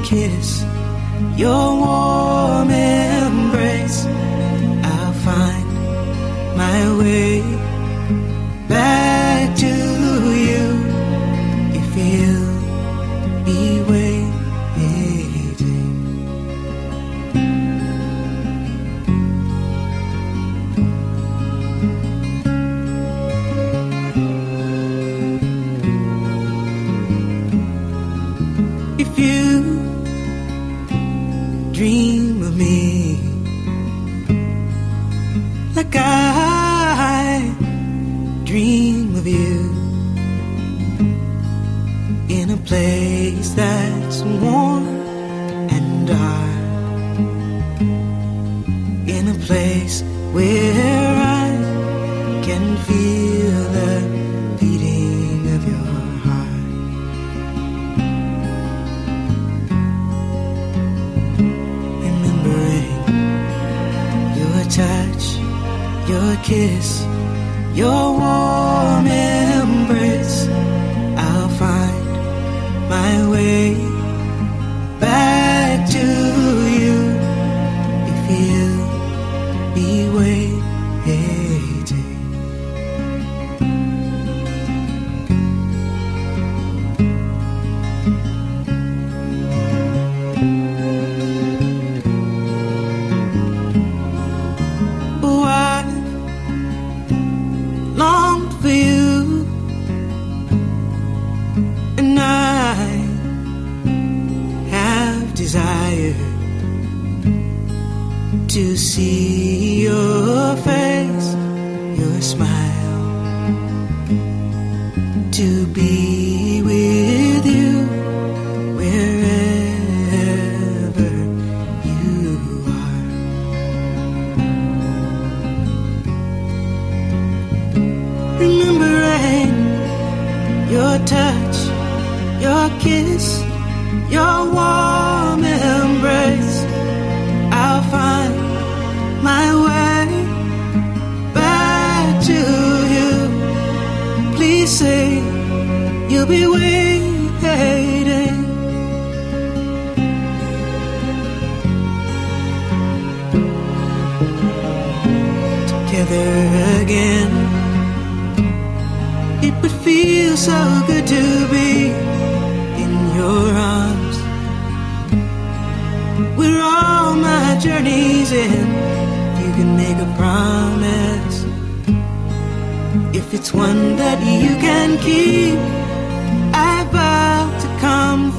kiss, your warm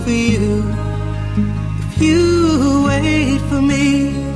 for you if you wait for me.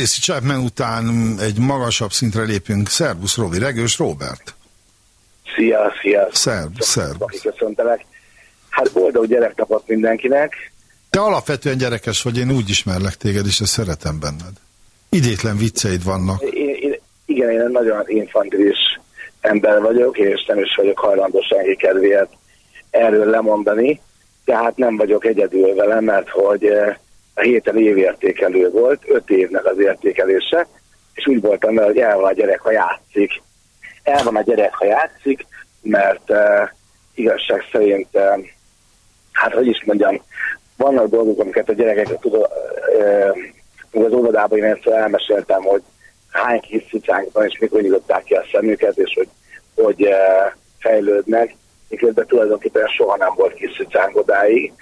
Tracy Chapman után egy magasabb szintre lépünk. Szervusz, Robi, Regős Robert. Szia, szia. Szervusz. Aki köszöntelek. Hát boldog gyereknapot mindenkinek. Te alapvetően gyerekes vagy, én úgy ismerlek téged, és ezt szeretem benned. Idétlen vicceid vannak. Én, én, igen, én nagyon infantilis ember vagyok, és nem is vagyok hajlandó senki kedvéért erről lemondani, tehát nem vagyok egyedül vele, mert hogy eh, a héten évértékelő volt, öt évnek az értékelése, és úgy voltam vele, hogy el van a gyerek, ha játszik. El van a gyerek, ha játszik, mert uh, igazság szerint, uh, hát hogy is mondjam, vannak dolgok, amiket a gyerekek tudod, uh, az óvodában én egyszer elmeséltem, hogy hány kis cicánk van, és mikor nyitották ki a szemüket, és hogy, hogy uh, fejlődnek, miközben tulajdonképpen soha nem volt cicánk odáig.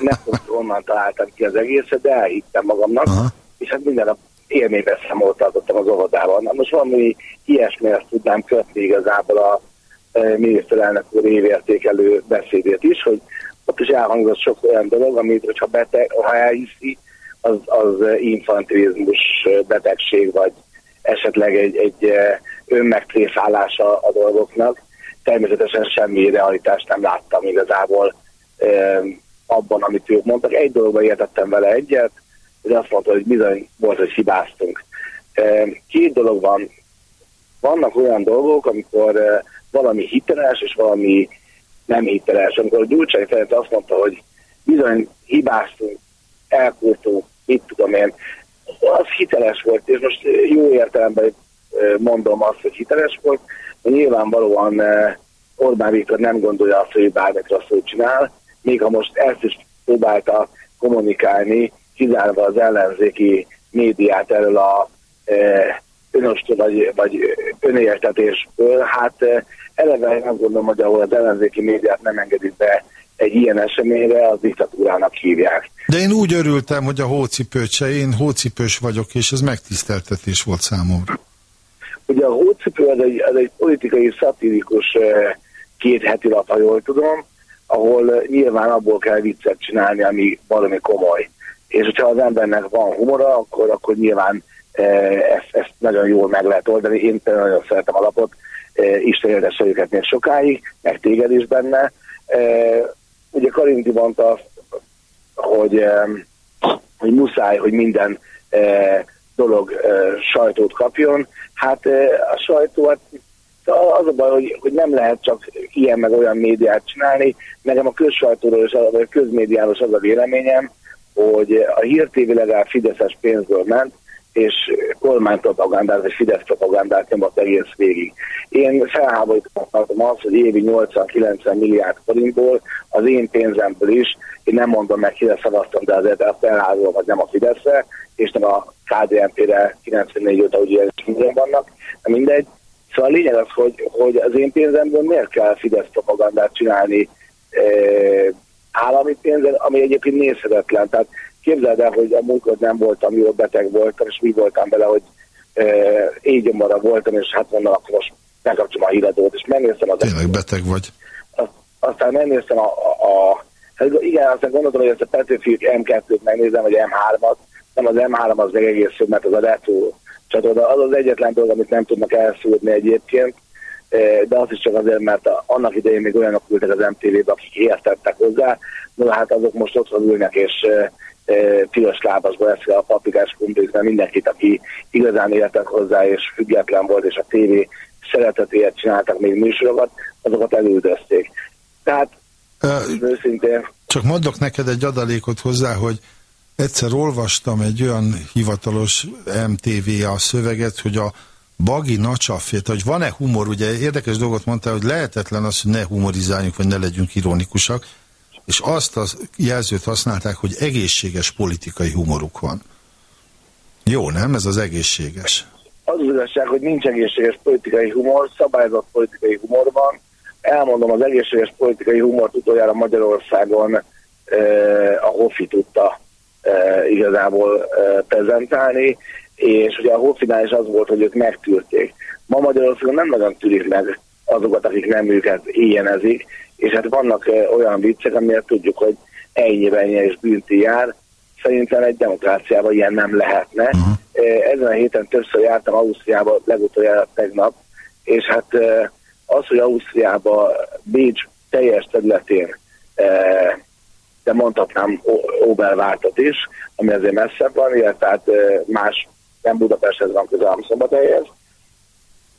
Nem tudom, onnan találtam ki az egészet, de elhittem magamnak, Aha. és hát minden nap élményben számot tartottam az óvodában. Na most valami ilyesmihez tudnám kötni igazából a miniszterelnök úr évértékelő beszédét is, hogy ott is elhangzott sok olyan dolog, amit, hogyha beteg, ha elhiszi, az, az infantilizmus betegség, vagy esetleg egy, egy önmegtréfálása a dolgoknak. Természetesen semmi realitást nem láttam igazából e, abban, amit ők mondtak. Egy dologban értettem vele egyet, hogy azt mondta, hogy bizony volt, hogy hibáztunk. E, Két dolog van. Vannak olyan dolgok, amikor e, valami hiteles, és valami nem hiteles. Amikor Gyurcsány Ferenc azt mondta, hogy bizony hibáztunk, elkurtunk, mit tudom én, az hiteles volt, és most jó értelemben eh, mondom azt, hogy hiteles volt, nyilvánvalóan eh, Orbán Viktor nem gondolja azt, hogy bármit rosszul csinál, még ha most ezt is próbálta kommunikálni, kizárva az ellenzéki médiát erről a e, önostól vagy, vagy önértetésből, hát e, eleve azt gondolom, hogy ahol az ellenzéki médiát nem engedik be egy ilyen eseményre, az diktatúrának hívják. De én úgy örültem, hogy a hócipőt én hócipős vagyok, és ez megtiszteltetés volt számomra. Ugye a hócipő az egy, az egy politikai szatirikus eh, két heti lap, ha jól tudom, ahol eh, nyilván abból kell viccet csinálni, ami valami komoly. És hogyha az embernek van humora, akkor, akkor nyilván eh, ezt, ezt nagyon jól meg lehet oldani. Én például nagyon szeretem a lapot, Isten éltesse őket még sokáig, meg téged is benne. Ugye Karinti mondta hogy, hogy muszáj, hogy minden dolog sajtót kapjon. Hát a sajtó, hát az a baj, hogy, hogy nem lehet csak ilyen meg olyan médiát csinálni. Nekem a közsajtóról és a, a közmédiáról az a véleményem, hogy a Hír TV legalább Fideszes pénzből ment, és kormánypropagandát, vagy Fidesz propagandát nyomott egész végig. Én felháborítom azt, hogy évi 80-90 milliárd forintból az én pénzemből is, én nem mondom meg, kire szavaztam, de azért azt elházolom, hogy nem a Fideszre, és nem a KDNP-re 94 óta ugye minden vannak, de mindegy. Szóval a lényeg az, hogy, hogy az én pénzemből miért kell Fidesz propagandát csinálni e, állami pénzzel, ami egyébként nézhetetlen. Tehát képzeld el, hogy a múltkor nem voltam, jól beteg voltam, és mi voltam vele, hogy égyomara voltam, és hát mondom, akkor most megkapcsolom a híradót, és megnéztem az... Tényleg beteg vagy. Azt, aztán megnéztem a, a, a hát igen, aztán gondoltam, hogy ezt a Petőfi M2-t megnézem, vagy M3-at, nem az M3 az meg egész jó, mert az a retro csatorna. Az az egyetlen dolog, amit nem tudnak elszúrni egyébként, de az is csak azért, mert a- annak idején még olyanok ültek az MTV-be, akik értettek hozzá, no hát azok most otthon ülnek, és piros lábasba eszik a paprikás krumplit, mert mindenkit, aki igazán értek hozzá, és független volt, és a tévé szeretetéért csináltak még műsorokat, azokat elüldözték. Tehát Ö, őszintén. Csak mondok neked egy adalékot hozzá, hogy egyszer olvastam egy olyan hivatalos MTV-a szöveget, hogy a Bagi Nacsafét, hogy van-e humor, ugye érdekes dolgot mondtál, hogy lehetetlen az, hogy ne humorizáljunk, vagy ne legyünk ironikusak, és azt a jelzőt használták, hogy egészséges politikai humoruk van. Jó, nem? Ez az egészséges. az az igazság, hogy nincs egészséges politikai humor, szabályozott politikai humor van. Elmondom, az egészséges politikai humort utoljára Magyarországon eh, a Hoffi tudta eh, igazából eh, prezentálni, és ugye a Hoffinál is az volt, hogy ők megtűrték. Ma Magyarországon nem nagyon tűrik meg azokat, akik nem őket éjjenezik, és hát vannak eh, olyan viccek, amiért tudjuk, hogy ennyiben és bünti jár. Szerintem egy demokráciában ilyen nem lehetne. Uh-huh. Ezen a héten többször jártam Ausztriába, legutoljára tegnap, és hát eh, az, hogy Ausztriába Bécs teljes területén eh, de mondhatnám O- Obervártot is, ami azért messzebb van, illetve hát eh, más, nem Budapesthez van közel, hanem Szombathelyhez.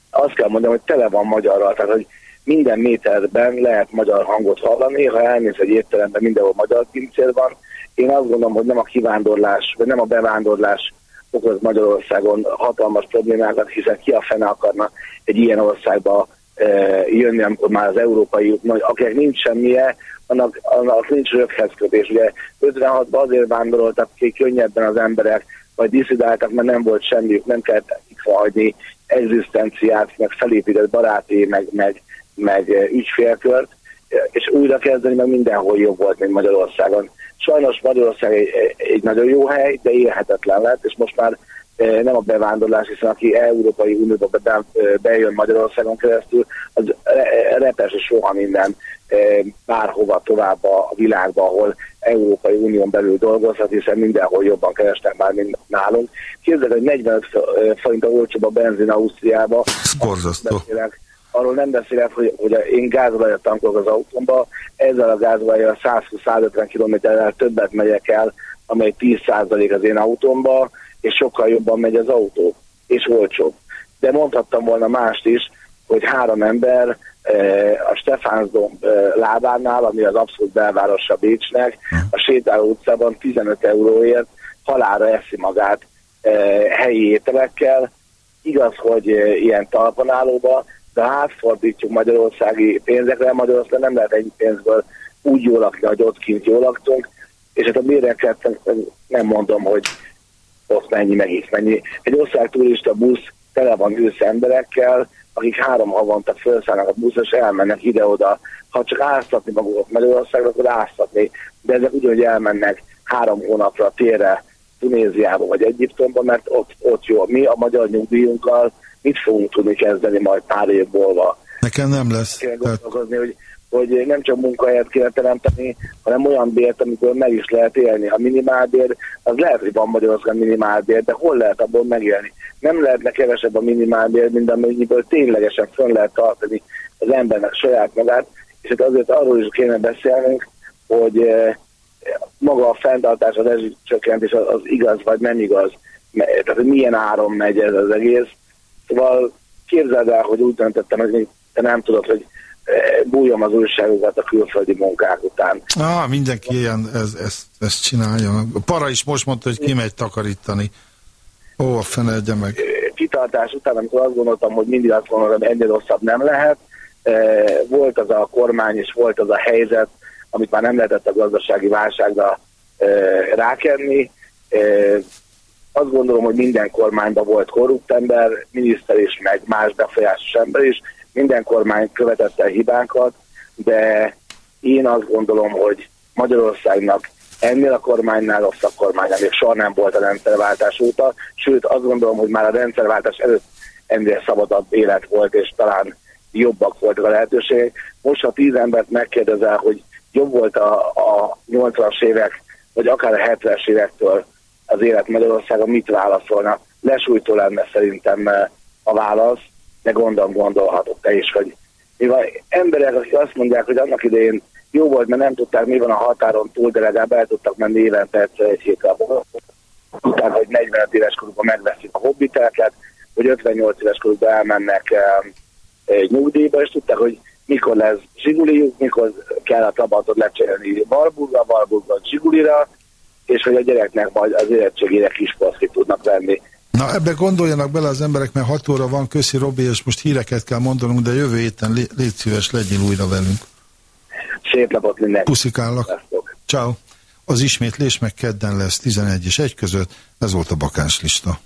Azt kell mondjam, hogy tele van magyarral, tehát hogy minden méterben lehet magyar hangot hallani, ha elmész egy étteremben, mindenhol magyar pincér van. Én azt gondolom, hogy nem a kivándorlás, vagy nem a bevándorlás okoz Magyarországon hatalmas problémákat, hiszen ki a fene akarna egy ilyen országba eh, jönni, amikor már az európai, akinek nincs semmije, annak, annak nincs röghez kötés. Ugye 56-ban azért vándoroltak ki könnyebben az emberek, vagy diszidáltak, mert nem volt semmiük, nem kellett hagyni egzisztenciát, meg felépített baráti, meg, meg, meg ügyfélkört, és újra kezdeni, meg mindenhol jobb volt, mint Magyarországon. Sajnos Magyarország egy, egy nagyon jó hely, de élhetetlen lett, és most már nem a bevándorlás, hiszen aki Európai Unióba be, be, bejön Magyarországon keresztül, az re- repes és soha minden bárhova tovább a világba, ahol Európai Unión belül dolgozhat, hiszen mindenhol jobban keresnek már, mint nálunk. Képzeld, hogy 45 forint a olcsóbb a benzin Ausztriába. Borzasztó. Beszélek. Arról nem beszélek, hogy, hogy én gázolajat tankolok az autómba, ezzel a gázolajjal 120-150 kilométerrel többet megyek el, amely 10% az én autómba, és sokkal jobban megy az autó, és olcsóbb. De mondhattam volna mást is, hogy három ember eh, a Stefánsdom eh, lábánál, ami az abszolút belvárosa Bécsnek, a sétáló utcában 15 euróért halára eszi magát eh, helyi ételekkel. Igaz, hogy ilyen talpanállóba, de átfordítjuk magyarországi pénzekre, Magyarországon nem lehet ennyi pénzből úgy jól lakni, hogy ott kint jól laktunk, és hát a béreket nem mondom, hogy ott mennyi, meg itt mennyi. Egy osztályturista busz tele van ősz emberekkel, akik három havonta felszállnak a buszra, és elmennek ide-oda. Ha csak áztatni magukat Magyarországra, akkor áztatni. De ezek ugyanúgy elmennek három hónapra térre Tunéziába vagy Egyiptomba, mert ott, ott jó. Mi a magyar nyugdíjunkkal mit fogunk tudni kezdeni majd pár év múlva? Nekem nem lesz. Kéne gondolkozni, hogy, hogy nem csak munkahelyet kéne teremteni, hanem olyan bért, amikor meg is lehet élni. A minimálbér, az lehet, hogy van Magyarországon minimálbér, de hol lehet abból megélni? Nem lehetne kevesebb a minimálbér, mint amennyiből ténylegesen fönn lehet tartani az embernek saját magát, és hát azért arról is kéne beszélnünk, hogy eh, maga a fenntartás, az ezüstcsökkentés az, az igaz vagy nem igaz. Tehát, milyen áron megy ez az egész. Szóval képzeld el, hogy úgy döntöttem, hogy te nem tudod, hogy eh, bújjam az újságokat a külföldi munkák után. ah, mindenki ilyen, ez, ez, ezt csinálja. Para is most mondta, hogy kimegy takarítani. Ó, a fene egye meg. kitartás után, amikor azt gondoltam, hogy mindig azt gondolom, hogy ennél rosszabb nem lehet, eh, volt az a kormány és volt az a helyzet, amit már nem lehetett a gazdasági válságra rákenni. Azt gondolom, hogy minden kormányban volt korrupt ember, miniszter is, meg más befolyásos ember is. Minden kormány követette a hibánkat, de én azt gondolom, hogy Magyarországnak ennél a kormánynál rosszabb kormánynál még soha nem volt a rendszerváltás óta, sőt azt gondolom, hogy már a rendszerváltás előtt ennél szabadabb élet volt, és talán jobbak voltak a lehetőségek. Most, ha tíz embert megkérdezel, hogy jobb volt a, a 80-as évek, vagy akár a 70-es évektől az élet Magyarországon, mit válaszolna? Lesújtó lenne szerintem eh, a válasz, de gondolom gondolhatok te is, hogy mivel emberek, akik azt mondják, hogy annak idején jó volt, mert nem tudták, mi van a határon túl, de legalább el tudtak menni évente egy hétre. Utána, hogy 45 éves korukban megveszik a hobbitelket, hogy 58 éves korukban elmennek eh, egy nyugdíjba, és tudták, hogy mikor lesz Zsigulijuk, mikor kell a Trabantot lecserélni Valburgra, Valburgra Zsigulira, és hogy a gyereknek majd az érettségére kis paszkit tudnak venni. Na ebbe gondoljanak bele az emberek, mert 6 óra van, köszi Robi, és most híreket kell mondanunk, de jövő héten lé- légy szíves, legyél újra velünk. Szép napot mindenkinek! Puszikállak. Ciao. Az ismétlés meg kedden lesz 11 és 1 között, ez volt a bakáns lista.